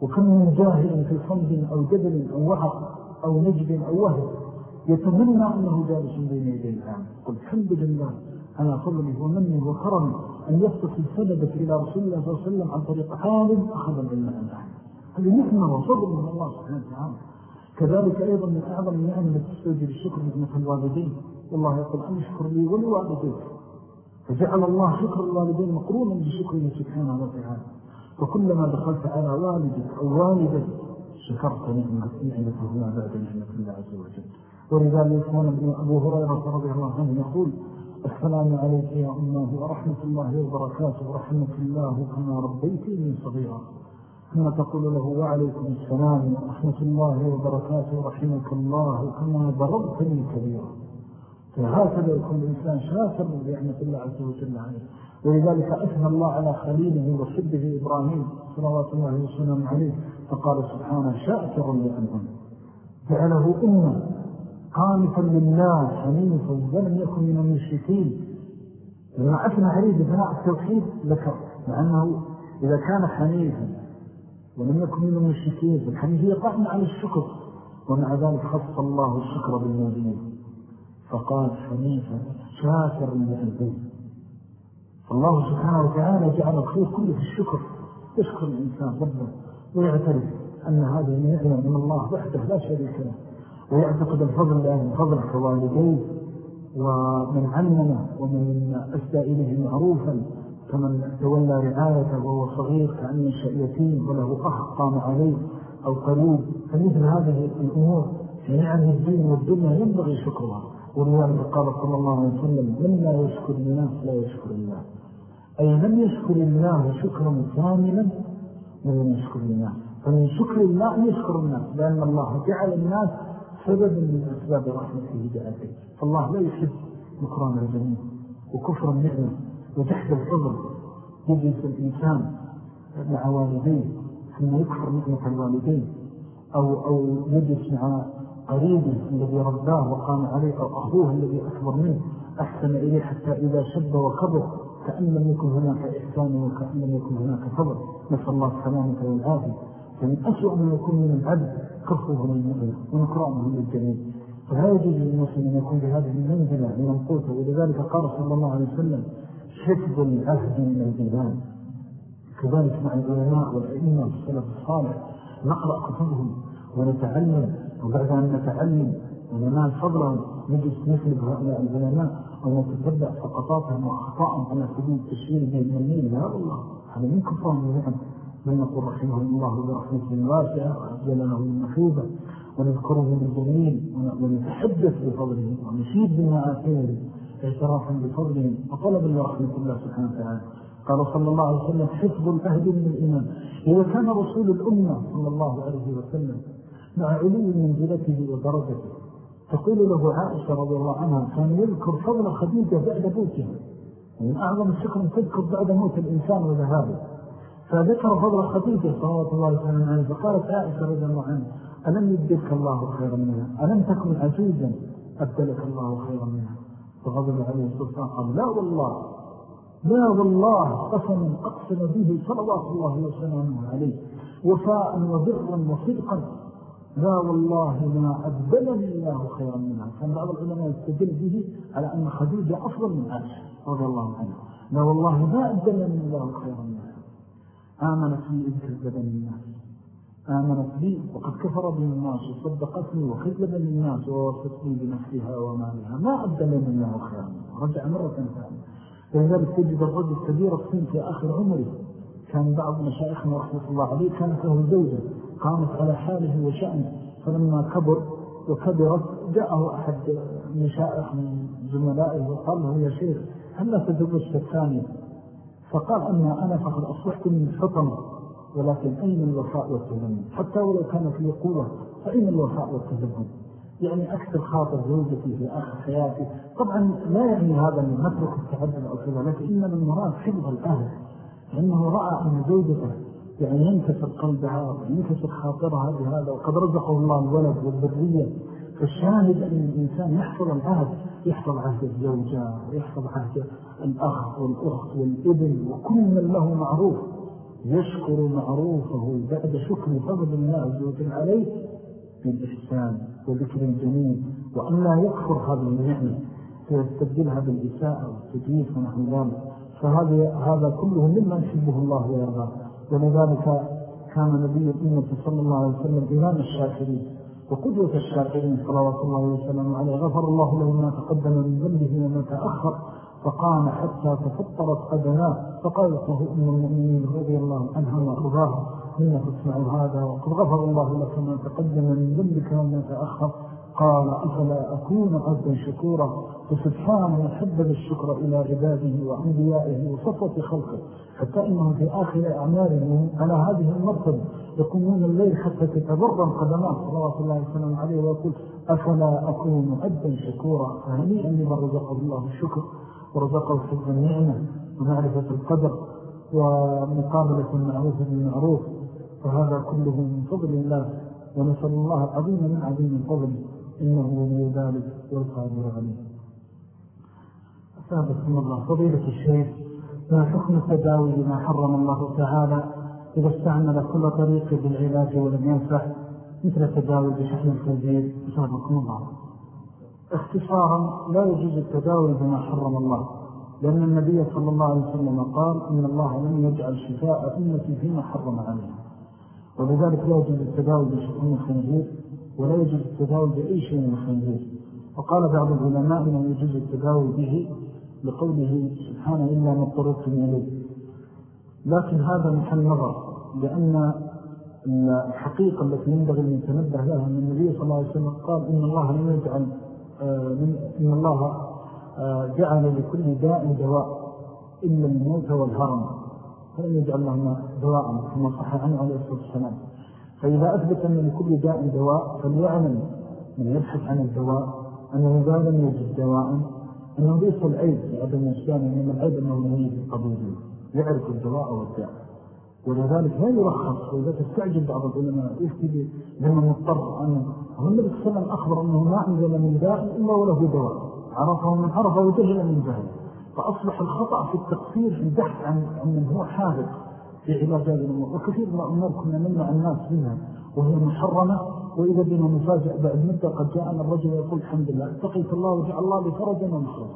وكم من جاهل في صمد أو جبل أو وعق أو نجد أو وهد يتمنى أنه جالس بين يدي العام قل الحمد لله على فضله ومنه وكرمه أن يختص سببك إلى رسول الله صلى الله عليه وسلم عن طريق عالم أخذ العلم عن هذه نعمة وفضل من الله سبحانه وتعالى. كذلك أيضا من أعظم النعم التي تستوجب الشكر نعمة الوالدين. والله يقول أن يشكر لي ولوالديك. فجعل الله شكر الوالدين مقرونا بشكره سبحانه وتعالى. فكلما دخلت على والدك أو والدك شكرت نعمته ما بعد نعمة الله عز وجل. ولذلك يكون ابن أبو هريرة رضي الله عنه يقول السلام عليك يا أمه ورحمة الله وبركاته. ورحمة الله كما ربيتي من صغيرا. ثم تقول له وعليكم السلام ورحمة الله وبركاته. ورحمة الله كما ضربتني كبيرا. فهكذا يكون الإنسان شاكر بنعمة الله عز وجل عليه. ولذلك أثنى الله على خليله وصده إبراهيم صلوات الله وسلم عليه. فقال سبحانه شاكرا لأنهم. جعله أمة. قانفا لله حنيفا ولم يكن من المشركين. لما أثنى عليه بثناء التوحيد ذكر مع أنه إذا كان حنيفا ولم يكن من المشركين فالحنيفية قائمة على الشكر. ومع ذلك خص الله الشكر بالموجين فقال حنيفا شاكرا لأنهم فالله سبحانه وتعالى جعل الخير كله في الشكر. يشكر الإنسان ربه ويعترف أن هذه نعمة من الله وحده لا شريك له. ويعتقد الفضل لأن فضل كوالديه ومن علمنا ومن أسدى إليه معروفا كمن تولى رعايته وهو صغير كأن يتيم وله أخ قام عليه أو قريب. فمثل هذه الأمور يعني الدين والدنيا ينبغي شكرها. ولذلك قال صلى الله عليه وسلم من لا يشكر الناس لا يشكر الله. أي لم يشكر الله شكرا كاملا ولم يشكر الناس. فمن شكر الله يشكر الناس لأن الله جعل الناس سببا من أسباب رحمته بعده فالله لا يحب مكران الجميع وكفر النعمة وجحد الفضل يجلس الإنسان مع والديه ثم يكفر نعمة الوالدين. أو, أو يجلس مع قريبه الذي رباه وقام عليه أو أخوه الذي أكبر منه. أحسن إليه حتى إذا شب وكبر. كأن لم يكن هناك إحسان وكأن لم يكن هناك فضل نسأل الله السلامة والعافية. فمن أسوأ من يكون من العبد كفره للمؤمن ونكرامه للجميع. فلا يجوز للمسلم أن يكون بهذه المنزلة من القوة ولذلك قال صلى الله عليه وسلم حفظ العهد من الإيمان كذلك مع العلماء والأئمة والسلف الصالح نقرأ كتبهم ونتعلم وبعد أن نتعلم وننال فضلهم نجلس مثل هؤلاء العلماء أو نتتبع سقطاتهم وأخطاءهم على سبيل التشهير بين الميل لا والله هذا من كفرهم ونعم من نقول رحمه الله برحمته الواسعة وأجل له المحوبة ونذكره بالجميل ونتحدث بفضله ونشيد بما آتيه اعترافا بفضلهم وطلب لرحمة الله سبحانه وتعالى. قال صلى الله عليه وسلم حفظ الأهد من الإيمان. إذا كان رسول الأمة صلى الله عليه وسلم مع علو منزلته ودرجته تقول له عائشة رضي الله عنها كان يذكر فضل خديجة بعد موتها. ومن أعظم الشكر تذكر بعد موت الإنسان وذهابه. فذكر فضل خديجة صلى الله عليه وسلم فقالت عائشة رضي الله عنها ألم يبدلك الله خيرا منها؟ ألم تكن عزيزا أبدلك الله خيرا منها؟ فغضب عليه السلطان قال لا والله لا والله قسم أقسم به صلوات الله وسلامه عليه وفاء وبرا وصدقا لا والله ما أبدلني الله خيرا منها. كان بعض العلماء يستدل به على أن خديجة أفضل من عائشة رضي الله عنها. لا والله ما أبدلني الله خيرا منها. آمنت لي إذ كذبني الناس. آمنت لي وقد كفر بي الناس وصدقتني وكذبني الناس ووصفني بنفسها ومالها. ما أبدلني الله خيرا رجع مرة ثانية. ولذلك تجد الرجل كبير السن في آخر عمره كان بعض مشايخنا رحمة الله عليه كانت له زوجة قامت على حاله وشأنه. فلما كبر وكبرت جاءه أحد مشائخ من زملائه وقال له يا شيخ هل لا تزوجت الثانية؟ فقال أما أنا فقد أصبحت من حطمة ولكن أين الوفاء والتذنب حتى ولو كانت لي قوة فأين الوفاء والتذنب يعني أكثر خاطر زوجتي في آخر حياتي. طبعا لا يعني هذا من نترك التعدد أو كذا لكن إنما المراد حفظ الأهل لأنه رأى أن زوجته يعني ينكسر قلبها وينكسر خاطرها بهذا وقد رزقه الله الولد والذرية. فالشاهد أن الإنسان يحفظ العهد يحفظ عهد الزوجة ويحفظ عهد الأخ والأخت والابن وكل من له معروف. يشكر معروفه بعد شكر فضل الله عز وجل عليه بالإحسان وذكر الجميل وأن لا يكفر هذه النعمة فيستبدلها بالإساءة والتجيف ونحو ذلك. فهذا هذا كله مما يحبه الله ويرضاه. ولذلك كان نبي الأمة صلى الله عليه وسلم إمام الشاكرين وقدوة الشاكرين صلوات الله وسلم عليه. غفر الله له ما تقدم من ذنبه وما تأخر. فقام حتى تفطرت قدماه. فقالت له أم المؤمنين رضي الله عنها وأرضاها حين تسمع هذا. وقد غفر الله لك ما تقدم من ذنبك وما تأخر. قال أفلا أكون عبدا شكورا؟ فسبحان من حبب الشكر إلى عباده وأنبيائه وصفة خلقه. حتى إنهم في آخر أعمالهم على هذه المرتبة يقومون الليل حتى تتبرم قدمات صلوات الله وسلم عليه ويقول أفلا أكون عبدا شكورا؟ فهنيئا لمن رزقه الله الشكر ورزقه حب النعمة ومعرفة القدر ومقابلة المعروف بالمعروف. فهذا كله من فضل الله ونسأل الله العظيم من عظيم الفضل إنه ولي ذلك والقادر عليه. أسابقكم الله. فضيلة الشيخ ما حكم التداوي بما حرم الله تعالى إذا استعمل كل طريق بالعلاج ولم ينفع؟ مثل التداوي بشحن الخنزير. أسابقكم الله. اختصارا لا يجوز التداوي بما حرم الله لأن النبي صلى الله عليه وسلم قال إن الله لم يجعل شفاء أمتي فيما حرم عليها ولذلك لا يجوز التداوي بشحن الخنزير ولا يجوز التداوي بأي شيء من الخنزير. وقال بعض العلماء أنه يجوز التداوي به لقوله سبحانه إلا ما اضطررتم إليه. لكن هذا محل نظر لأن الحقيقة التي ينبغي أن يتنبه لها أن النبي صلى الله عليه وسلم قال إن الله لم يجعل إن الله جعل لكل داء دواء إلا الموت والهرم. فلم يجعل لهما دواء كما صح عنه عليه الصلاة والسلام. فإذا أثبت أن لكل داء دواء فليعلم من يبحث عن الدواء أنه إذا لم يجد دواء أنه ليس العيب لعدم الإسلام إنما العيب أنه لم يجد الطبيب يعرف الدواء والداء ولذلك لا يرخص وإذا تستعجل بعض العلماء يفتي بما مضطر أنه النبي صلى الله عليه وسلم أخبر أنه ما أنزل من داء إلا وله دواء. عرفه من عرفه وجهل من جهل فأصبح الخطأ في التقصير في البحث عن من هو حاذق في علاج هذه الأمور. وكثير من الأمور كنا نمنع الناس منها وهي محرمة. وإذا بنا مفاجأ بعد مدة قد جاءنا الرجل يقول الحمد لله اتقيت الله وجعل الله لفرجا ومخرج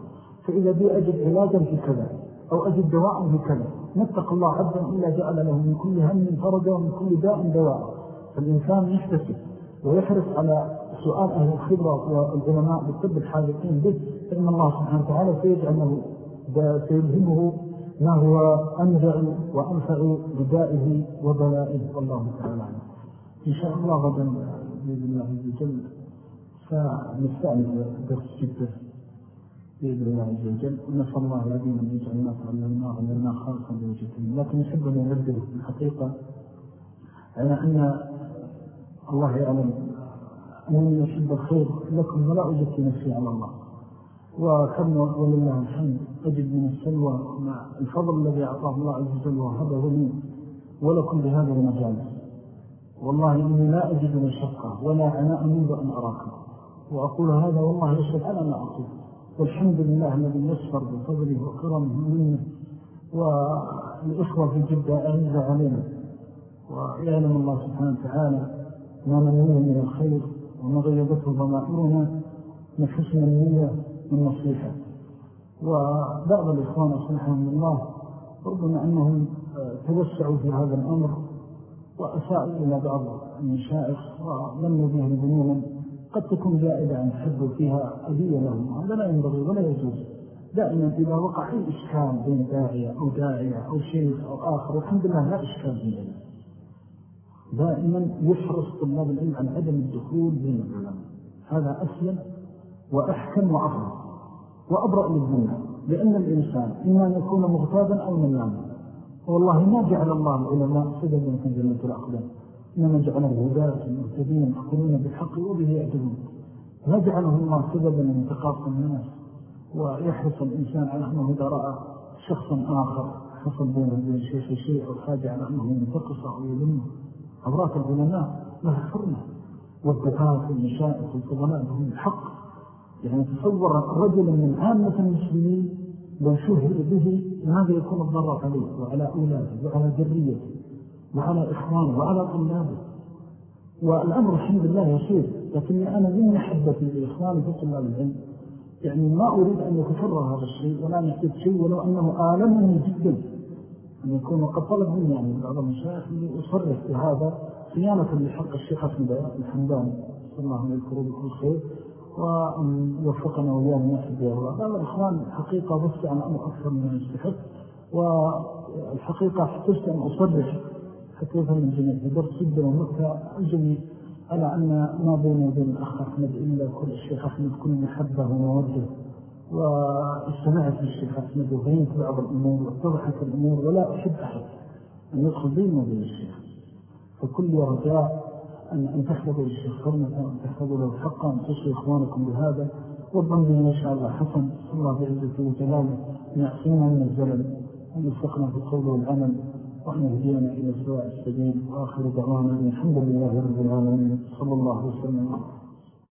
فإذا بي أجد علاجا في كذا أو أجد دواء في كذا نتق الله عبدا إلا جعل له من كل هم فرجا ومن كل داء دواء. فالإنسان يحتسب ويحرص على سؤال أهل الخبرة والعلماء بالطب الحاذقين به. فإن الله سبحانه وتعالى سيجعل له سيلهمه ما هو أنجع وأنفع بدائه وبلائه. والله تعالى إن شاء الله غدا بإذن الله عز وجل فنستعمل درس جدا بإذن الله عز وجل. ونسأل الله العظيم أن يجعل ما تعلمناه وأننا خالصا بوجهه لكن يحب أن ينبه الحقيقة على أن الله يعلم أن يحب الخير لكم ولا أجد نفسي على الله. وكم ولله الحمد. أجد من السلوى مع الفضل الذي أعطاه الله عز وجل وهبه لي ولكم بهذا المجالس والله إني لا أجد مشقة ولا عناء منذ أن أراكم وأقول هذا والله يشهد على ما أقول. والحمد لله الذي يسفر بفضله وكرمه منه. والإخوة في جدة أعز علينا. ويعلم الله سبحانه وتعالى ما نميه من الخير وما غيبته ضمائرنا من حسن النية من نصيحة وبعض الإخوان أصلحهم الله ربما أنهم آه، توسعوا في هذا الأمر وأساءوا إلى بعض المشائخ وظنوا به ذنوبا قد تكون زائدة عن حد فيها أذية لهم هذا لا ينبغي ولا يجوز. دائما إذا وقع أي إشكال بين داعية أو داعية أو شيء أو آخر والحمد لله لا إشكال بين دائما يحرص طلاب العلم عن عدم الدخول بين العلماء. هذا أسلم. وأحكم وأفضل وأبرأ للذنة لأن الإنسان إما أن يكون مغتابا أو نماما والله ما جعل الله العلماء سببا في جنة الأقدام. إنما جعل الهداة المهتدين يحكمون بالحق وبه يعتدون. ما جعله الله سببا من تقاط الناس. ويحرص الإنسان على أنه إذا رأى شخصا آخر حصل بينه وبين شيء شيء أو حاجة على أنه ينتقص أو يلمه. أبراك العلماء لها حرمة. والدفاة والمشائف والفضلاء بهم الحق. يعني تصور رجلا من عامة المسلمين لو شهر به ماذا يكون الضرر عليه؟ وعلى أولاده وعلى ذريته وعلى إخوانه وعلى طلابه. والأمر الحمد لله يسير لكني أنا من محبتي لإخواني في طلاب العلم. يعني ما أريد أن يتكرر هذا الشيء ولا نحدث شيء ولو أنه آلمني جدا. أن يكون قد طلب مني يعني بعض المشايخ أصرح بهذا صيانة لحق الشيخ الحمدان صلى الله عليه وسلم خير وأن يوفقنا وياهم يحب يا الله هذا الإخوان حقيقة بس عن أمر أكثر من يستحق والحقيقة احتجت أن أصرح حتى يفهم الجميع. في درس جدا ومكة الجميع على أن ما بين وبين الأخ أحمد إلا كل الشيخ أحمد كل محبة وموجه واستمعت للشيخ أحمد وبينت بعض الأمور واتضحت الأمور. ولا أحب أحد أن يدخل بين وبين الشيخ. فكل رجاء أن, تحفظوا للشيخ أن تحفظوا له حقا أن تصلوا إخوانكم بهذا. والظن إن شاء الله حسن. الله بعزته وجلاله. أن يعصينا من الزلل أن يفقنا في القول والعمل. وأن يهدينا إلى سواء السبيل. وآخر دعوانا الحمد لله رب العالمين. صلى الله وسلم.